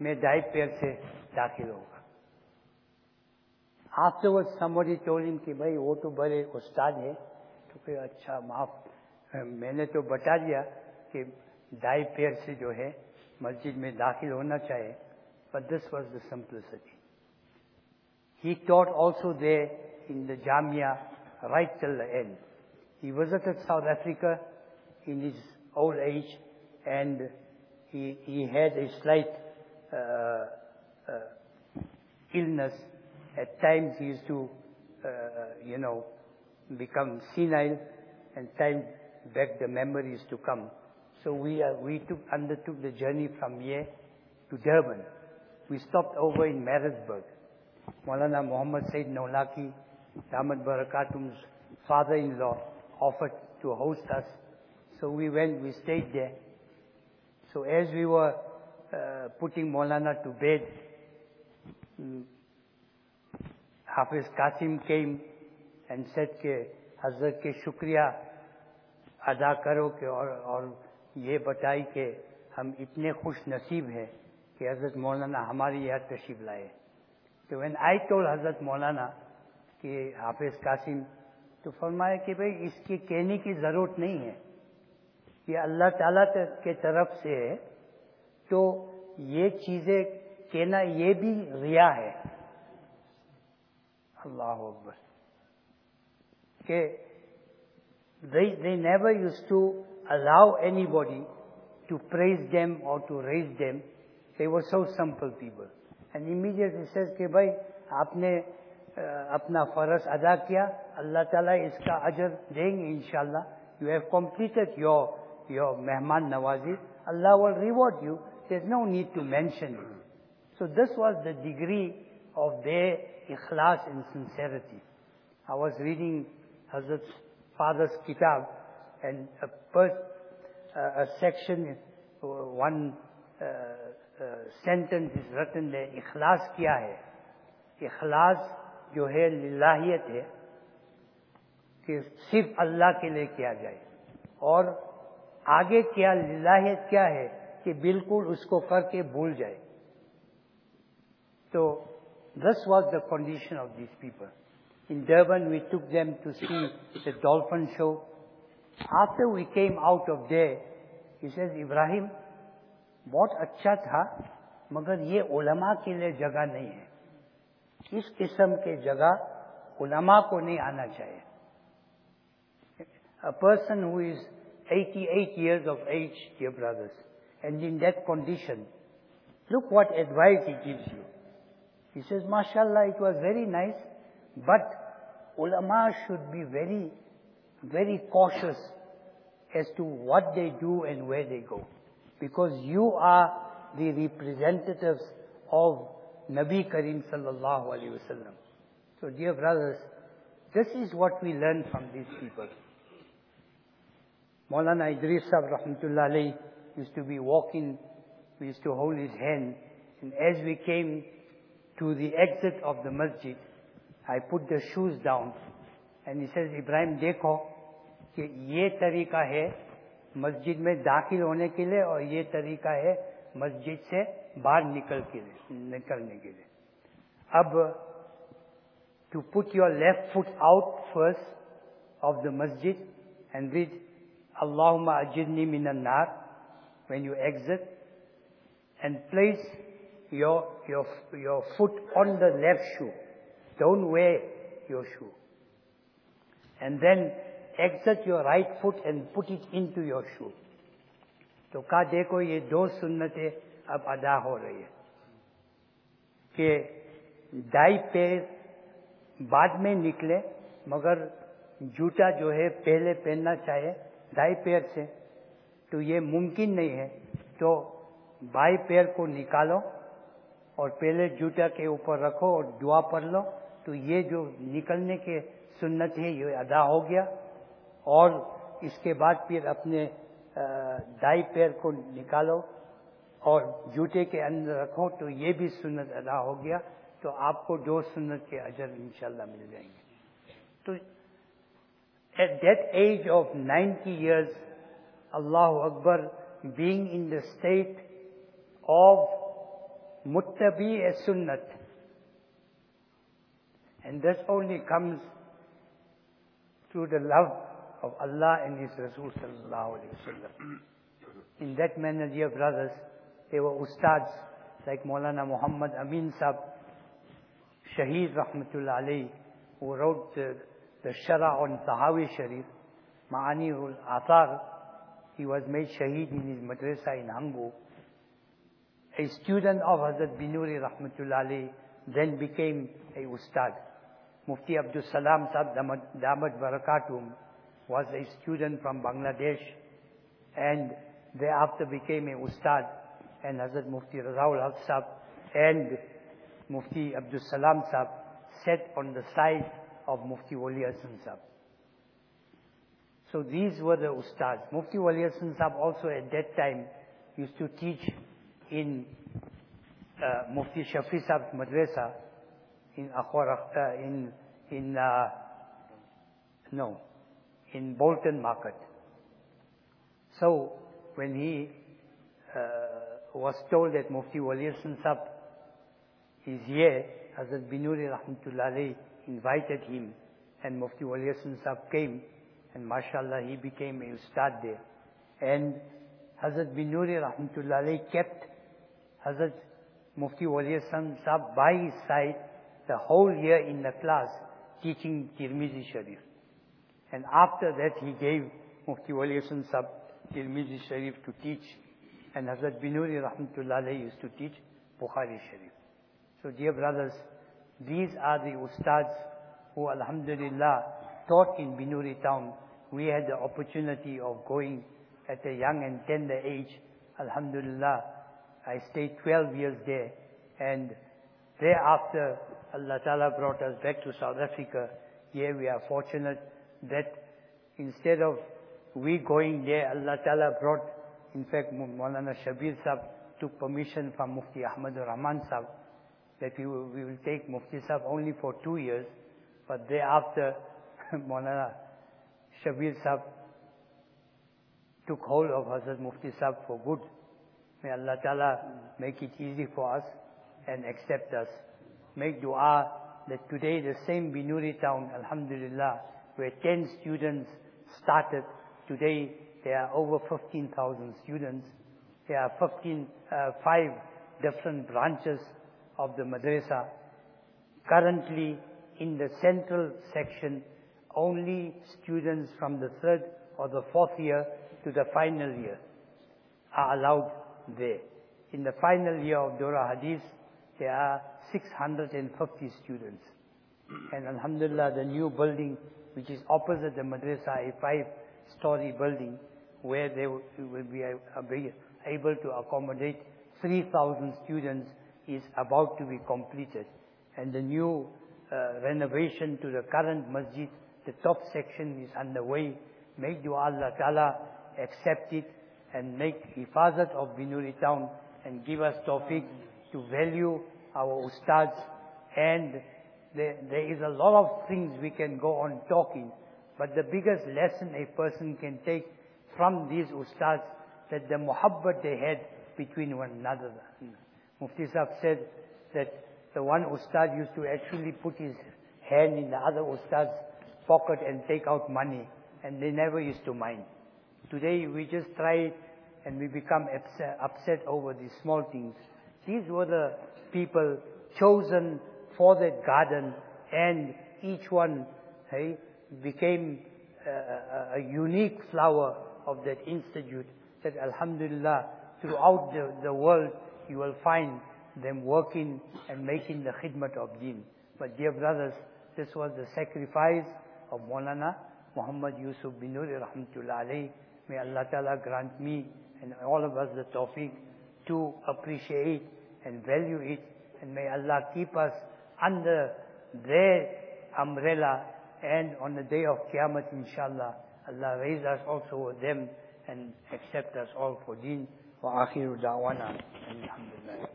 میں ڈائی پیر سے داخل ہوگا۔ آپ سے وہ سمجھی ٹولن کہ بھائی وہ تو بڑے استاد ہیں، تو کہ اچھا معاف۔ میں نے تو بتا دیا کہ ڈائی پیر سے جو ہے مسجد میں داخل ہونا چاہے۔ But this was the simplicity he taught also they in the Jamia right till the end. He visited South Africa in his old age and he, he had a slight uh, uh, illness. At times he used to, uh, you know, become senile and time back the memories to come. So we, uh, we took, undertook the journey from here to Durban. We stopped over in Maritzburg. Maulana Muhammad Said Naulaki, Dhammad Barakatum's father-in-law offered to host us. So we went, we father law of her to house well west we work maulana to Hafiz Qasim came and said, کے حضرت کے شکریہ ادا کرو کہ اور یہ بتائی کہ ہم اتنے خوش نصیب ہیں کہ حضرت مولانا ہماری یہاں تشریف لائے وین آئی ٹول حضرت مولانا کہ حافظ قاسم تو فرمایا کہ بھئی اس کی کہنے کی ضرورت نہیں ہے یہ اللہ تعالیٰ کے طرف سے ہے تو یہ چیزیں کہنا یہ بھی ریا ہے اللہ اکبر کہ they never used to allow anybody to praise them or to raise them. They were so simple people. And immediately says کہ بھائی آپ نے اپنا فرض ادا کیا۔ اللہ تعالیٰ اس کا اجر دیں گے انشاءاللہ۔ You have completed your your مہمان نوازی۔ اللہ will reward you there no need to mention you so this was the degree of the اخلاص and sincerity I was reading حضرت فادرس کتاب and section one sentence is written the اخلاص کیا ہے اخلاص جو ہے للہیت ہے کہ صرف اللہ کے لیے کیا جائے۔ اور آگے کیا للہیت کیا ہے کہ بالکل اس کو کر کے بھول جائے۔ تو this was the condition of these people in Durban we took them to see the dolphin show after we came out of the اسز Ibrahim بہت اچھا تھا، مگر یہ علماء کے لیے جگہ نہیں ہے۔ इस किस्म के जगह उलमा को नहीं आना चाहिए A person who is 88 years of age, dear brothers, and in that condition, look what advice he gives you. He says, MashaAllah, it was very nice, but ulama should be very, very cautious as to what they do and where they go. Because you are the representatives of Nabi Karim sallallahu alayhi wasallam. So dear brothers, this is what we learn from these people. Maulana Idris Sahib rahmatullah alayhi used to be walking, we used to hold his hand, and as we came to the exit of the masjid, I put the shoes down, and he says, Ibrahim, देखो कि ये तरीका है मस्जिद में दाखिल होने के लिए और ये तरीका है मस्जिद से बाहर निकल के लिए निकलने के लिए अब to put your left foot out first of the masjid and read Allahumma ajirni minan nar when you exit and place your, your, your foot on the left shoe. Don't wear your shoe. And then exit your right foot and put it into your shoe. تو کہا دیکھو یہ دو سنتیں اب ادا ہو رہی ہے کہ دائی پیر بعد میں نکلے مگر جوتا جو ہے پہلے پہننا چاہیے دائی پیر سے، تو یہ ممکن نہیں ہے۔ تو بائی پیر کو نکالو اور پہلے جوتا کے اوپر رکھو اور دعا پڑھ لو۔ تو یہ جو نکلنے کے سنت ہے یہ ادا ہو گیا اور اس کے بعد پھر اپنے دائی پیر کو نکالو اور جوتے کے اندر رکھو تو یہ بھی سنت ادا ہو گیا تو آپ کو دو سنت کے اجر انشاءاللہ مل جائیں گے۔ تو at that age of ninety years Allah Akbar being in the state of متبی a سنت and this only comes to the love of Allah and His Rasul sallallahu alayhi wasallam. In that manner, dear brothers, they were ustads like Maulana Muhammad Amin Sab, Shaheed Rahmatullah alayhi, who wrote the, the Shara on Tahawi Sharif, Ma'ani ul Athar, he was made Shaheed in his madrasa in Hangu. A student of Hazrat Binuri Rahmatullah alayhi then became a ustad. Mufti Abdul Salam Sahib Damat Barakatum was a student from Bangladesh and thereafter became a ustad, and Hazrat Mufti Razaul Haq Sahib and Mufti Abdul Salam Sahib sat on the side of Mufti Wali Hassan. So these were the ustads. Mufti Wali Hassan also at that time used to teach in uh, Mufti Shafi Sahib's madrasa in Akhwara, uh, in, in, uh, no, in Bolton Market. So when he uh, was told that Mufti Wali Sahib is here, Hazrat Binuri Rahmatullah invited him and Mufti Wali Sahib came and mashallah he became a ustad there. And Hazrat Binuri Rahmatullah kept Hazrat Mufti Wali Sahib by his side the whole year in the class teaching Tirmizi Sharif. And after that he gave Mufti Wali Hassan Sahib Tirmizi Sharif to teach. And Hazrat Binuri Rahmatullah used to teach Bukhari Sharif. So dear brothers, these are the ustads who Alhamdulillah taught in Binuri town. We had the opportunity of going at a young and tender age. Alhamdulillah, I stayed 12 years there. And thereafter, Allah Ta'ala brought us back to South Africa. Here we are fortunate that instead of we going there, Allah Ta'ala brought, in fact, Maulana Shabir Sahib took permission from Mufti Ahmad Rahman Sahib that we will, we will take Mufti Sahib only for two years, but thereafter, *laughs* Maulana Shabir Sahib took hold of Hazrat Mufti Sahib for good. May Allah Ta'ala make it easy for us and accept us. Make dua that today the same Binuri town, Alhamdulillah, where 10 students started, today there are over 15,000 students. There are 15, uh, five different branches of the madrasa. Currently, in the central section, only students from the third or the fourth year to the final year are allowed there. In the final year of Dora Hadith, there are 650 students. And Alhamdulillah, the new building, which is opposite the madrasa, a five-story building, where they will be able to accommodate 3,000 students, is about to be completed. And the new uh, renovation to the current masjid, the top section is underway. Make dua Allah Ta'ala accept it and make hifazat of Binuri town and give us tawfiq to value our ustads. And there, there is a lot of things we can go on talking, but the biggest lesson a person can take from these ustads that the muhabbat they had between one another. Mufti Sahib said that the one ustad used to actually put his hand in the other ustad's pocket and take out money, and they never used to mind. Today we just try and we become upset over these small things. These were the people chosen for that garden and each one hey, became a, a, unique flower of that institute that Alhamdulillah throughout the, the world you will find them working and making the khidmat of deen. But dear brothers, this was the sacrifice of Maulana Muhammad Yusuf Binuri rahmatullah. May Allah Ta'ala grant me and all of us the tawfiq to appreciate and value it. And may Allah keep us under their umbrella and on the day of Qiyamah inshallah Allah raise us also with them and accept us all for deen. Wa akhiru da'wana. Alhamdulillah.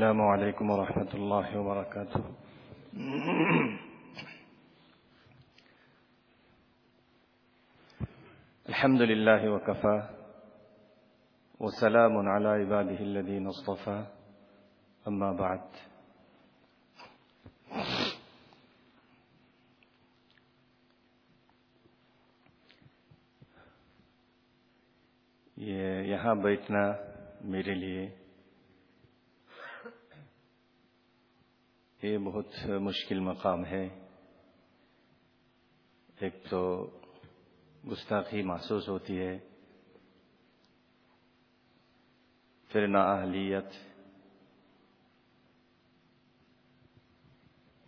السلام عليكم ورحمة الله وبركاته الحمد لله وكفى وسلام على عباده الذين اصطفى أما بعد यहाँ बैठना मेरे लिए یہ بہت مشکل مقام ہے۔ ایک تو گستاخی محسوس ہوتی ہے۔ پھر نااہلیت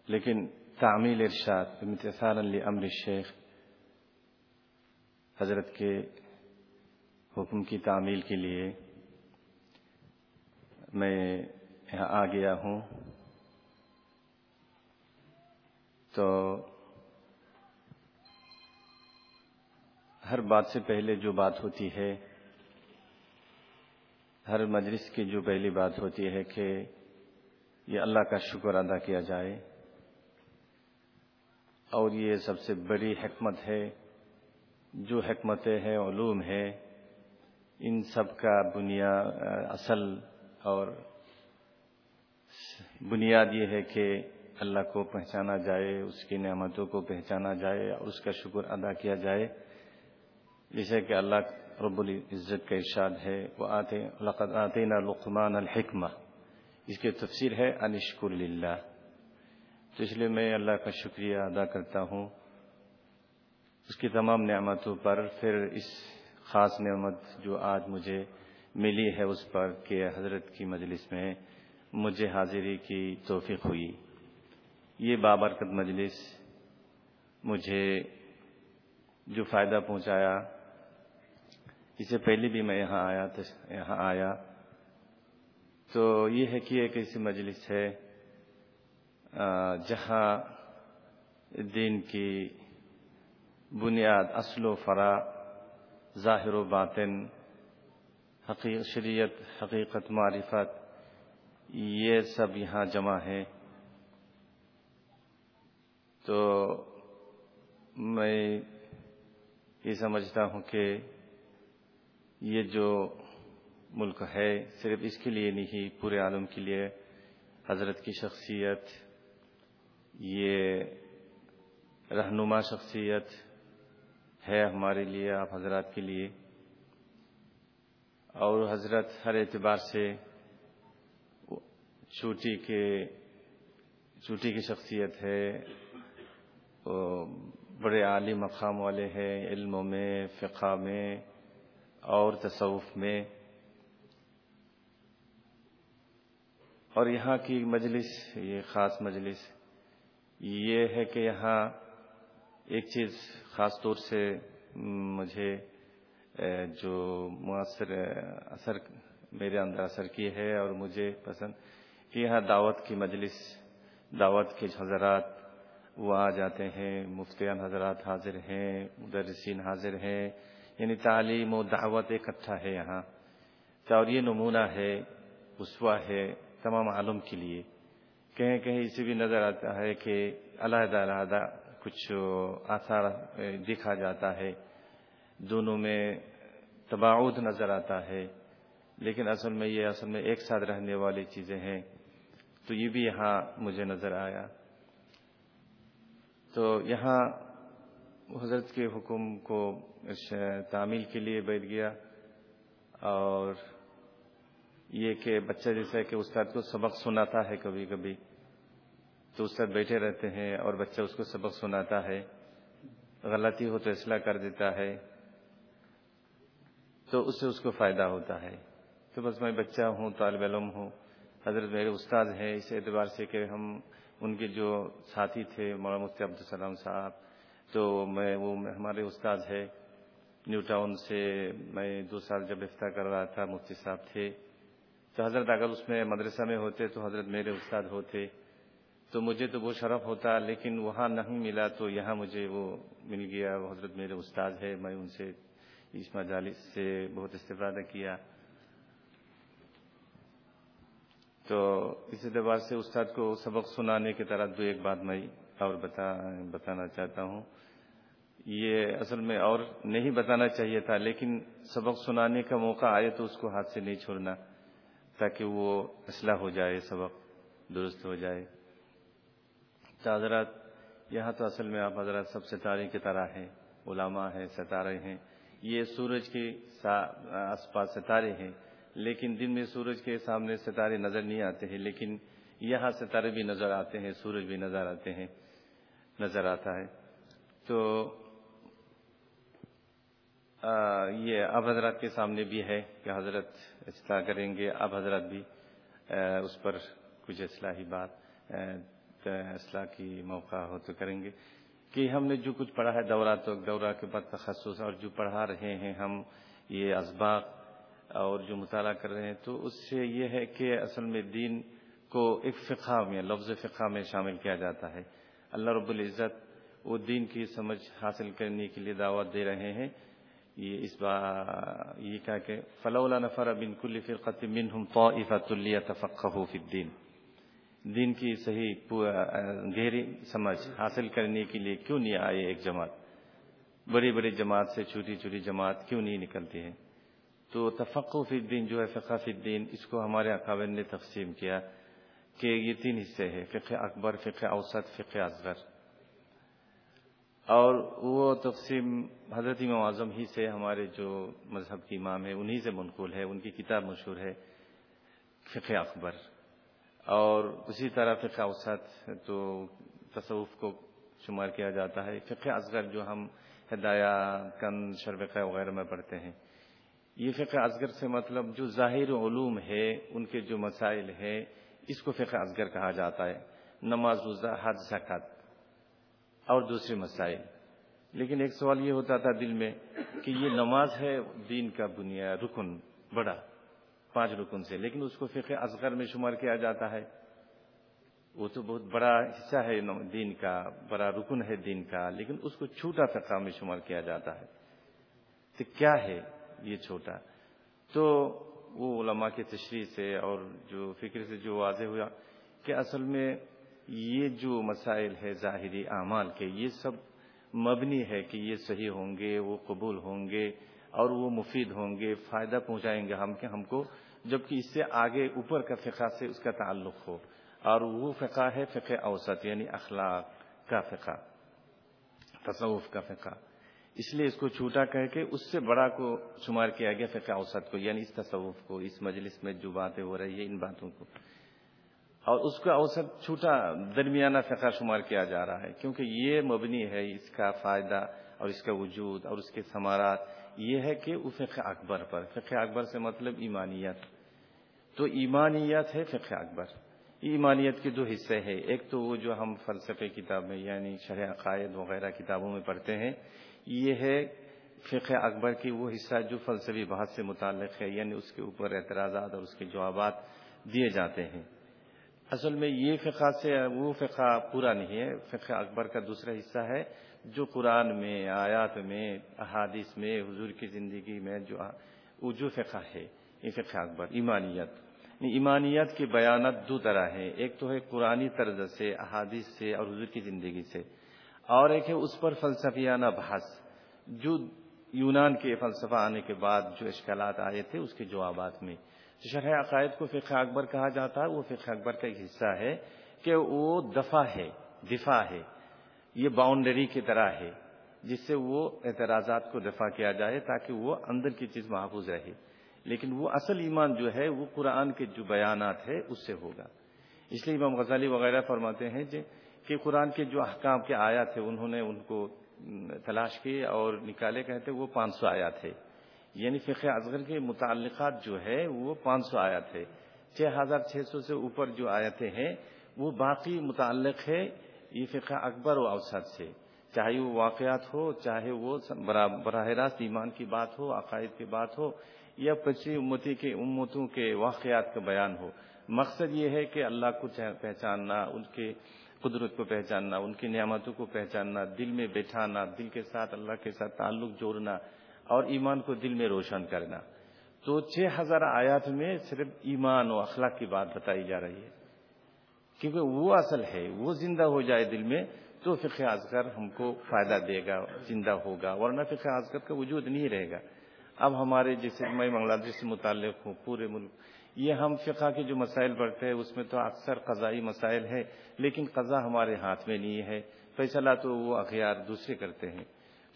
لیکن تعمیل ارشاد امتثال علی امر شیخ، حضرت کے حکم کی تعمیل کے لیے میں یہاں آ گیا ہوں۔ تو ہر بات سے پہلے جو بات ہوتی ہے، ہر مجلس کی جو پہلی بات ہوتی ہے کہ یہ اللہ کا شکر ادا کیا جائے۔ اور یہ سب سے بڑی حکمت ہے۔ جو حکمتیں ہیں، علوم ہے ان سب کا بنیاد اصل اور بنیاد یہ ہے کہ اللہ کو پہچانا جائے، اس کی نعمتوں کو پہچانا جائے اور اس کا شکر ادا کیا جائے، جیسے کہ اللہ رب العزت کا ارشاد ہے، وہ آتے، لقد آتے لقمان الحکمہ، اس کی تفسیر ہے انشکر للہ۔ تو اس لیے میں اللہ کا شکریہ ادا کرتا ہوں۔ اس کی تمام نعمتوں پر پھر اس خاص نعمت جو آج مجھے ملی ہے، اس پر کہ حضرت کی مجلس میں مجھے حاضری کی توفیق ہوئی۔ یہ بابرکت مجلس مجھے جو فائدہ پہنچایا اس سے پہلے بھی میں یہاں آیا تو یہاں آیا۔ تو یہ ہے کہ ایک ایسی مجلس ہے جہاں دین کی بنیاد، اصل و فرا، ظاہر و باطن، حقیق، شریعت، حقیقت، معرفت، یہ سب یہاں جمع ہے تو میں یہ سمجھتا ہوں کہ یہ جو ملک ہے، صرف اس کے لیے نہیں، پورے عالم کے لیے، حضرت کی شخصیت، یہ رہنما شخصیت ہے ہمارے لیے، آپ حضرات کے لیے۔ اور حضرت ہر اعتبار سے چوٹی کے، چوٹی کی شخصیت ہے بڑے عالی مقام والے ہیں علم میں، فقہ میں اور تصوف میں۔ اور یہاں کی مجلس، یہ خاص مجلس، یہ ہے کہ یہاں ایک چیز خاص طور سے مجھے جو مؤثر اثر میرے اندر اثر کی ہے اور مجھے پسند، کہ یہاں دعوت کی مجلس، دعوت کے حضرات وہ آ جاتے ہیں، مفتیان حضرات حاضر ہیں، مدرسین حاضر ہیں یعنی تعلیم و دعوت اکٹھا ہے یہاں۔ اور یہ نمونہ ہے اسوا ہے تمام عالم کے لیے۔ کہیں کہیں اسے بھی نظر آتا ہے کہ علیحدہ علیحدہ کچھ آثار دکھا جاتا ہے۔ دونوں میں تباعد نظر آتا ہے۔ لیکن اصل میں یہ اصل میں ایک ساتھ رہنے والی چیزیں ہیں۔ تو یہ بھی یہاں مجھے نظر آیا۔ تو یہاں حضرت کے حکم کو تعمیل کے لیے بیٹھ گیا اور یہ کہ بچہ جیسا کہ استاد کو سبق سناتا ہے کبھی کبھی، تو استاد بیٹھے رہتے ہیں اور بچہ اس کو سبق سناتا ہے، غلطی ہو تو اصلاح کر دیتا ہے، تو اس سے اس کو فائدہ ہوتا ہے۔ تو بس میں بچہ ہوں، طالب علم ہوں، حضرت میرے استاد ہیں، اس اعتبار سے کہ ہم ان کے جو ساتھی تھے، مولانا مفتی عبدالسلام صاحب، تو میں، وہ ہمارے استاد ہے نیو ٹاؤن سے میں دو سال جب افتاح کر رہا تھا، مفتی صاحب تھے۔ تو حضرت اگر اس میں مدرسہ میں ہوتے تو حضرت میرے استاد ہوتے۔ تو مجھے تو وہ شرف ہوتا، لیکن وہاں نہیں ملا تو یہاں مجھے وہ مل گیا، وہ حضرت میرے استاد ہے میں ان سے، اس مجالس سے بہت استفادہ کیا۔ تو اس اعتبار سے استاد کو سبق سنانے کی طرح دو ایک بات میں اور بتا بتانا چاہتا ہوں۔ یہ اصل میں اور نہیں بتانا چاہیے تھا، لیکن سبق سنانے کا موقع آئے تو اس کو ہاتھ سے نہیں چھوڑنا، تاکہ وہ اصلاح ہو جائے، سبق درست ہو جائے۔ تو حضرات، یہاں تو اصل میں آپ حضرات سب ستارے کی طرح ہیں، علماء ہیں، ستارے ہیں۔ یہ سورج کے آس پاس ستارے ہیں۔ لیکن دن میں سورج کے سامنے ستارے نظر نہیں آتے ہیں، لیکن یہاں ستارے بھی نظر آتے ہیں، سورج بھی نظر آتے ہیں، نظر آتا ہے۔ تو یہ اب حضرات کے سامنے بھی ہے کہ حضرت اصلاح کریں گے، اب حضرت بھی اس پر کچھ اصلاحی بات اصلاح کی موقع ہو تو کریں گے۔ کہ ہم نے جو کچھ پڑھا ہے، دورہ تو دورہ کے بعد تخصص، اور جو پڑھا رہے ہیں ہم، یہ اسباق اور جو مطالعہ کر رہے ہیں، تو اس سے یہ ہے کہ اصل میں دین کو ایک فقہ میں، لفظ فقہ میں شامل کیا جاتا ہے۔ اللہ رب العزت وہ دین کی سمجھ حاصل کرنے کے لیے دعوت دے رہے ہیں۔ یہ اس با، یہ کہا کہ فلاولا نفر بن کل فرقت منہم طائفۃ لیتفقہوا فی دین دین کی صحیح گہری سمجھ حاصل کرنے کے لیے کیوں نہیں آئے ایک جماعت؟ بڑی بڑی جماعت سے چھوٹی چھوٹی جماعت کیوں نہیں نکلتی ہے تو تفقف الدین، جو ہے فقہ فی الدین، اس کو ہمارے اکابر نے تقسیم کیا کہ یہ تین حصے ہیں، فقہ اکبر، فقہ اوسط، فقہ اصغر۔ اور وہ تقسیم حضرت امام اعظم ہی سے، ہمارے جو مذہب کے امام ہیں، انہی سے منقول ہے، ان کی کتاب مشہور ہے فقہ اکبر۔ اور اسی طرح فقہ اوسط، تو تصوف کو شمار کیا جاتا ہے۔ فقہ اصغر جو ہم ہدایہ کن شربقہ وغیرہ میں پڑھتے ہیں۔ یہ فقہ اصغر سے مطلب جو ظاہر علوم ہے، ان کے جو مسائل ہے اس کو فقہ اصغر کہا جاتا ہے۔ نماز وزہ حد زکت اور دوسرے مسائل۔ لیکن ایک سوال یہ ہوتا تھا دل میں کہ یہ نماز ہے، دین کا بنیا رکن بڑا، پانچ رکن سے، لیکن اس کو فقہ اصغر میں شمار کیا جاتا ہے۔ وہ تو بہت بڑا حصہ ہے دین کا، بڑا رکن ہے دین کا، لیکن اس کو چھوٹا فقہ میں شمار کیا جاتا ہے۔ تو کیا ہے؟ یہ چھوٹا۔ تو وہ علماء کی تشریح سے اور جو فکر سے جو واضح ہوا کہ اصل میں یہ جو مسائل ہے ظاہری اعمال کے، یہ سب مبنی ہے کہ یہ صحیح ہوں گے، وہ قبول ہوں گے اور وہ مفید ہوں گے، فائدہ پہنچائیں گے ہم کے ہم کو، جبکہ اس سے آگے اوپر کا فقہ سے اس کا تعلق ہو۔ اور وہ فقہ ہے فقہ اوسط یعنی اخلاق کا فقہ، تصوف کا فقہ۔ اس لیے اس کو چھوٹا کہہ کے اس سے بڑا کو شمار کیا گیا فقہ اوسط کو یعنی اس تصوف کو، اس مجلس میں جو باتیں ہو رہی ہیں، ان باتوں کو۔ اور اس کا اوسط چھوٹا درمیانہ فقہ شمار کیا جا رہا ہے، کیونکہ یہ مبنی ہے اس کا فائدہ اور اس کا وجود اور اس کے ثمارات یہ ہے کہ وہ فقہ اکبر پر، فقہ اکبر سے مطلب ایمانیت۔ تو ایمانیت ہے فقہ اکبر۔ ایمانیت کے دو حصے ہیں۔ ایک تو وہ جو ہم فلسفے کتابیں یعنی شرح عقائد وغیرہ کتابوں میں پڑھتے ہیں یہ ہے فقہ اکبر کی وہ حصہ جو فلسفی بحث سے متعلق ہے یعنی اس کے اوپر اعتراضات اور اس کے جوابات دیے جاتے ہیں۔ اصل میں یہ فقہ سے وہ فقہ پورا نہیں ہے، فقہ اکبر کا دوسرا حصہ ہے جو قرآن میں، آیات میں، احادیث میں، حضور کی زندگی میں جو جو فقہ ہے، یہ فقہ اکبر، ایمانیت۔ یعنی ایمانیت کی بیانات دو طرح ہیں۔ ایک تو ہے قرآن طرز سے، احادیث سے اور حضور کی زندگی سے۔ اور ایک ہے اس پر فلسفیانہ بحث، جو یونان کے فلسفہ آنے کے بعد جو اشکالات آئے تھے، اس کے جوابات میں۔ شرح عقائد کو فقہ اکبر کہا جاتا ہے، وہ فقہ اکبر کا ایک حصہ ہے کہ وہ دفاع ہے دفاع ہے۔ یہ باؤنڈری کی طرح ہے، جس سے وہ اعتراضات کو دفاع کیا جائے تاکہ وہ اندر کی چیز محفوظ رہے۔ لیکن وہ اصل ایمان جو ہے، وہ قرآن کے جو بیانات ہے اس سے ہوگا۔ اس لیے امام غزالی وغیرہ فرماتے ہیں کہ کہ قرآن کے جو احکام کے آیا تھے انہوں نے ان کو تلاش کیے اور نکالے، کہتے وہ پانچ سو آیا تھے یعنی فقہ اصغر کے متعلقات جو ہے وہ پانچ سو آیا تھے چھ ہزار چھ سو سے اوپر جو آیتیں ہیں، وہ باقی متعلق ہے یہ فقہ اکبر و اوسط سے۔ چاہے وہ واقعات ہو، چاہے وہ براہ راست ایمان کی بات ہو، عقائد کی بات ہو، یا پچی امتی کے، امتوں کے واقعات کا بیان ہو۔ مقصد یہ ہے کہ اللہ کو پہچاننا، ان کے قدرت کو پہچاننا، ان کی نعمتوں کو پہچاننا، دل میں بیٹھانا دل کے ساتھ اللہ کے ساتھ تعلق جوڑنا اور ایمان کو دل میں روشن کرنا۔ تو چھ ہزار آیات میں صرف ایمان و اخلاق کی بات بتائی جا رہی ہے۔ کیونکہ وہ اصل ہے، وہ زندہ ہو جائے دل میں، تو فقہ اذکر ہم کو فائدہ دے گا، زندہ ہوگا، ورنہ فقہ اذکر کا وجود نہیں رہے گا۔ اب ہمارے جیسے میں بنگلہ دیش سے متعلق ہوں، پورے ملک یہ ہم فقہ کے جو مسائل پڑھتے ہیں، اس میں تو اکثر قضائی مسائل ہے لیکن قضا ہمارے ہاتھ میں نہیں ہے۔ فیصلہ تو وہ اخیار دوسرے کرتے ہیں۔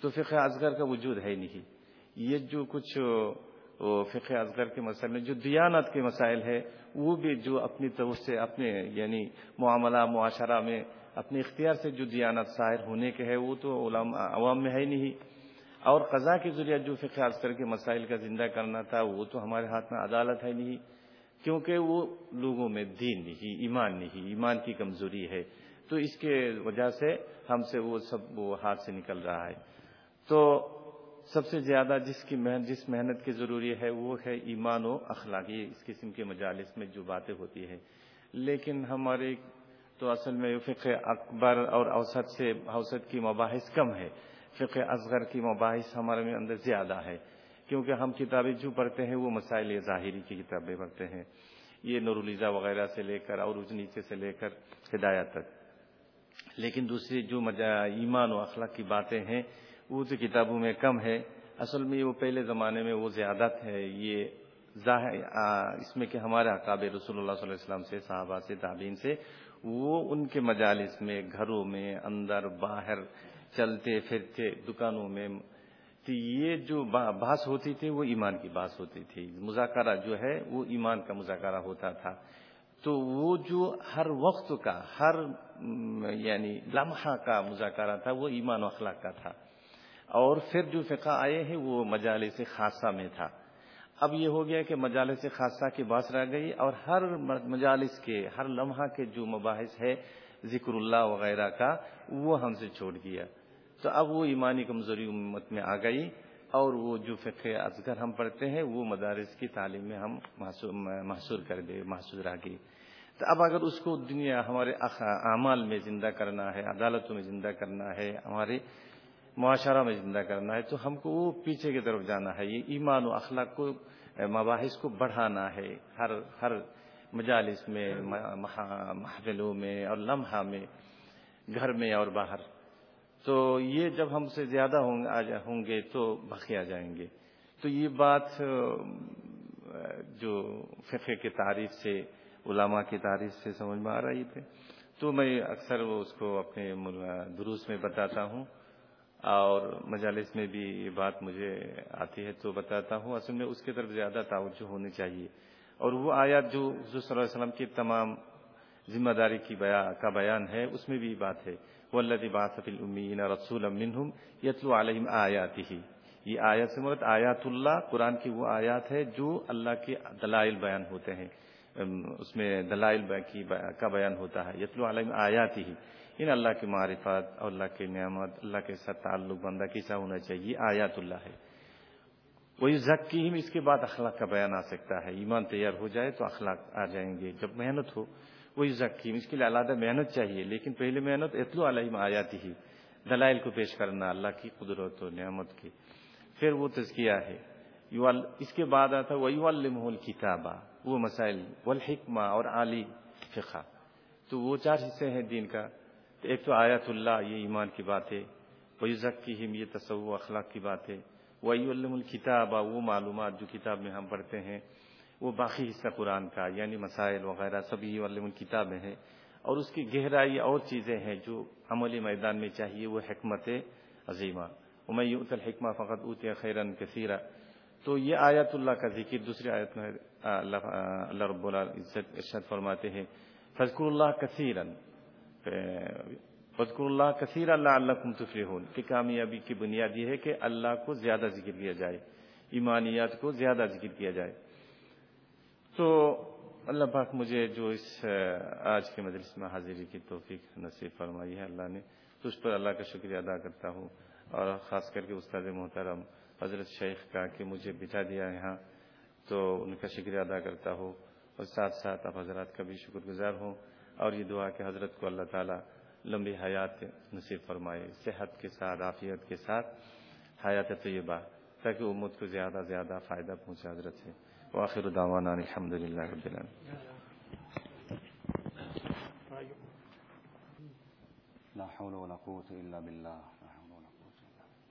تو فقہ ازغر کا وجود ہے نہیں۔ یہ جو کچھ فقہ ازغر کے مسائل میں جو دیانت کے مسائل ہے وہ بھی جو اپنی طرف سے اپنے یعنی معاملہ، معاشرہ میں اپنے اختیار سے جو دیانت ظاہر ہونے کے ہے وہ تو علام عوام میں ہے نہیں۔ اور قضا کے ذریعہ جو فقہ ازغر کے مسائل کا زندہ کرنا تھا، وہ تو ہمارے ہاتھ میں عدالت ہے نہیں۔ کیونکہ وہ لوگوں میں دین نہیں، ایمان نہیں، ایمان کی کمزوری ہے۔ تو اس کے وجہ سے ہم سے وہ سب، وہ ہاتھ سے نکل رہا ہے۔ تو سب سے زیادہ جس کی محنت جس محنت کی ضروری ہے وہ ہے ایمان و اخلاقی اس قسم کے مجالس میں جو باتیں ہوتی ہیں۔ لیکن ہمارے تو اصل میں فقہ اکبر اور اوسط سے، اوسط کی مباحث کم ہے۔ فقہ اصغر کی مباحث ہمارے میں اندر زیادہ ہے۔ کیونکہ ہم کتابیں جو پڑھتے ہیں وہ مسائل ظاہری کی کتابیں پڑھتے ہیں۔ یہ نورولیزا وغیرہ سے لے کر اور اس نیچے سے لے کر ہدایات تک۔ لیکن دوسری جو ایمان و اخلاق کی باتیں ہیں، وہ تو کتابوں میں کم ہے۔ اصل میں وہ پہلے زمانے میں وہ زیادہ ہے یہ اس میں کہ ہمارے عقاب رسول اللہ صلی اللہ علیہ وسلم سے، صحابہ سے تعبین سے، وہ ان کے مجالس میں، گھروں میں، اندر، باہر چلتے پھرتے دکانوں میں تو یہ جو بحث ہوتی تھی وہ ایمان کی بحث ہوتی تھی۔ مذاکرہ جو ہے وہ ایمان کا مذاکرہ ہوتا تھا۔ تو وہ جو ہر وقت کا، ہر یعنی لمحہ کا مذاکرہ تھا وہ ایمان و اخلاق کا تھا۔ اور پھر جو فقہ آئے ہیں وہ مجالس خاصہ میں تھا۔ اب یہ ہو گیا کہ مجالس خاصہ کی بات رہ گئی اور ہر مجالس کے، ہر لمحہ کے جو مباحث ہے، ذکر اللہ وغیرہ کا، وہ ہم سے چھوڑ گیا۔ تو اب وہ ایمانی کمزوری امت میں آ گئی اور وہ جو فقہ اصغر ہم پڑھتے ہیں، وہ مدارس کی تعلیم میں ہم محصور کر گئے، محصور آ گئی تو اب اگر اس کو دنیا، ہمارے اعمال میں زندہ کرنا ہے، عدالتوں میں زندہ کرنا ہے، ہمارے معاشرہ میں زندہ کرنا ہے، تو ہم کو وہ پیچھے کی طرف جانا ہے۔ یہ ایمان و اخلاق کو، مباحث کو بڑھانا ہے۔ ہر ہر مجالس میں محفلوں میں اور لمحہ میں، گھر میں اور باہر۔ تو یہ جب ہم سے زیادہ ہوں گے تو بخیا جائیں گے۔ تو یہ بات جو فقہ کی تعریف سے، علماء کی تعریف سے سمجھ میں آ رہی تھی۔ تو میں اکثر وہ اس کو اپنے دروس میں بتاتا ہوں۔ اور مجالس میں بھی یہ بات مجھے آتی ہے تو بتاتا ہوں۔ اصل میں اس کی طرف زیادہ توجہ ہونی چاہیے۔ اور وہ آیات جو حضور صلی اللہ علیہ وسلم کی تمام ذمہ داری کی بیان کا بیان ہے، اس میں بھی یہ بات ہے۔ والذی باث فی الامین رسولا منہم یتلو علیہم آیاتہ۔ یہ آیات سے مرد آیات اللہ قرآن کی وہ آیات ہے جو اللہ کے دلائل بیان ہوتے ہیں۔ اس میں دلائل کا بیان ہوتا ہے۔ یتلو علیہم آیاتہ۔ ہی ان اللہ کی معرفت اور اللہ کی نعمت، اللہ کے ساتھ تعلق بندہ کیسا ہونا چاہیے؟ آیات اللہ ہے۔ وہ ذکی اس کے بعد اخلاق کا بیان آ سکتا ہے۔ ایمان تیار ہو جائے تو اخلاق آ جائیں گے۔ جب محنت ہو کوئی ذکیم اس کے لیے علیحدہ محنت چاہیے، لیکن پہلے محنت اتلو علیہ میں آ جاتی ہی، دلائل کو پیش کرنا، اللہ کی قدرت و نعمت کی۔ پھر وہ تزکیہ ہے۔ اس کے بعد آتا ویو المحول کتابہ وہ مسائل والحکمہ اور عالی فقہ۔ تو وہ چار حصے ہیں دین کا۔ تو ایک تو آیات اللہ، یہ ایمان کی بات ہے۔ وہی ذکیم یہ تصور اخلاق کی بات ہے۔ وہی الم الکتاب، وہ معلومات جو کتاب میں ہم پڑھتے ہیں۔ وہ باقی حصہ قرآن کا یعنی مسائل وغیرہ سبھی والم کتابیں ہیں۔ اور اس کی گہرائی اور چیزیں ہیں جو عملی میدان میں چاہیے، وہ حکمت عظیمہ۔ عمر یوت الحکمہ فقط اوت خیرن کثیرہ تو یہ آیت اللہ کا ذکر، دوسری آیت میں اللہ اللہ رب العزت ارشاد فرماتے ہیں فضکر اللہ کثیرن۔ فضکر اللہ کثیر اللہ اللہ کم تفریحون کہ کامیابی کی بنیاد یہ ہے کہ اللہ کو زیادہ ذکر کیا جائے، ایمانیات کو زیادہ ذکر کیا جائے۔ تو اللہ پاک مجھے جو اس آج کے مجلس میں حاضری کی توفیق نصیب فرمائی ہے، اللہ نے تو اس پر اللہ کا شکریہ ادا کرتا ہوں۔ اور خاص کر کے استاد محترم حضرت شیخ کا کہ مجھے بٹھا دیا یہاں، تو ان کا شکریہ ادا کرتا ہوں۔ اور ساتھ ساتھ آپ حضرات کا بھی شکر گزار ہوں۔ اور یہ دعا کہ حضرت کو اللہ تعالیٰ لمبی حیات نصیب فرمائے، صحت کے ساتھ، عافیت کے ساتھ، حیات طیبہ، تاکہ امت کو زیادہ زیادہ فائدہ پہنچے حضرت سے۔ وآخر دعوانا الحمد لله رب العالمين. لا حول ولا قوة إلا بالله. لا حول ولا قوة إلا بالله.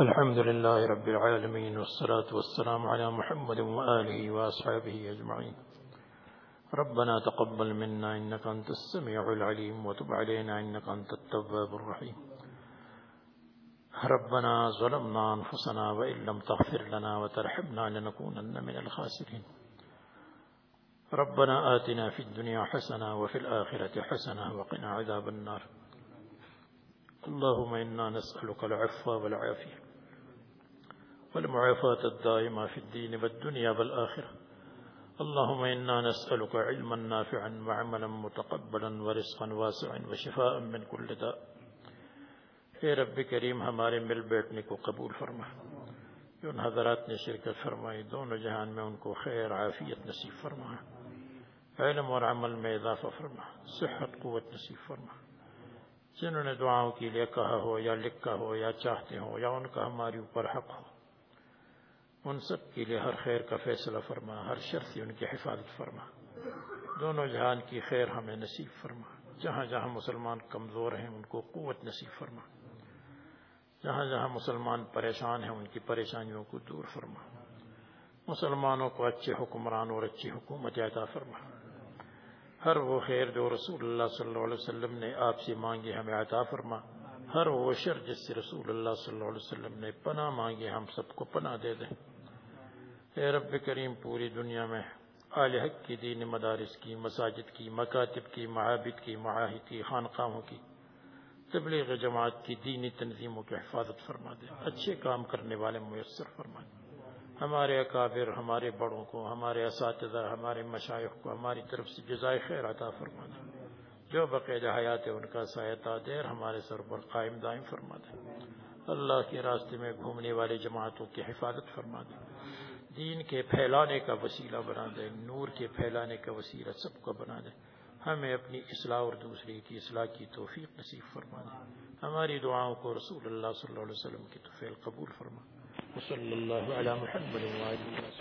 الحمد لله رب العالمين والصلاة والسلام على محمد وآله وأصحابه أجمعين. ربنا تقبل منا إنك أنت السميع العليم وتب علينا إنك أنت التواب الرحيم. ربنا ظلمنا أنفسنا وإن لم تغفر لنا وترحمنا لنكونن من الخاسرين. ربنا آتنا في الدنيا حسنة وفي الآخرة حسنة وقنا عذاب النار. اللهم إنا نسألك العفو والعافية والمعافاة الدائمة في الدين والدنيا والآخرة. اللهم إنا نسألك علما نافعا وعملا متقبلا ورزقا واسعا وشفاء من كل داء. اے رب کریم ہمارے مل بیٹھنے کو قبول فرما۔ جو ان حضرات نے شرکت فرمائی دونوں جہان میں ان کو خیر عافیت نصیب فرما۔ علم اور عمل میں اضافہ فرما صحت قوت نصیب فرما۔ جنہوں نے دعاؤں کے لیے کہا ہو یا لکھا ہو یا چاہتے ہو یا ان کا ہمارے اوپر حق ہو ان سب کے لیے ہر خیر کا فیصلہ فرما، ہر شر سے ان کی حفاظت فرما۔ دونوں جہان کی خیر ہمیں نصیب فرما۔ جہاں جہاں مسلمان کمزور ہیں، ان کو قوت نصیب فرما۔ جہاں جہاں مسلمان پریشان ہیں، ان کی پریشانیوں کو دور فرما۔ مسلمانوں کو اچھے حکمران اور اچھی حکومت عطا فرما۔ ہر وہ خیر جو رسول اللہ صلی اللہ علیہ وسلم نے آپ سے مانگے ہمیں عطا فرما۔ ہر وہ شر جس سے رسول اللہ صلی اللہ علیہ وسلم نے پناہ مانگے ہم سب کو پناہ دے دیں۔ اے رب کریم، پوری دنیا میں آل حق کی دین مدارس کی، مساجد کی، مکاتب کی، معابد کی، معاہد کی، خانقاہوں کی، تبلیغ جماعت کی دینی تنظیموں کی حفاظت فرما دے۔ اچھے کام کرنے والے میسر فرما دے۔ ہمارے اکابر، ہمارے بڑوں کو، ہمارے اساتذہ، ہمارے مشائق کو، ہماری طرف سے جزائے خیر عطا فرما دے۔ جو بقیدہ حیات ہے ان کا سایہ دیر ہمارے سر پر قائم دائم فرما دے۔ اللہ کے راستے میں گھومنے والے جماعتوں کی حفاظت فرما دے۔ دین کے پھیلانے کا وسیلہ بنا دے، نور کے پھیلانے کا وسیلہ سب کو بنا دے۔ ہمیں اپنی اصلاح اور دوسرے کی اصلاح کی توفیق نصیب فرما دے۔ ہماری دعاؤں کو رسول اللہ صلی اللہ علیہ وسلم کی توفیق قبول فرما۔ وصلی اللہ علی محمد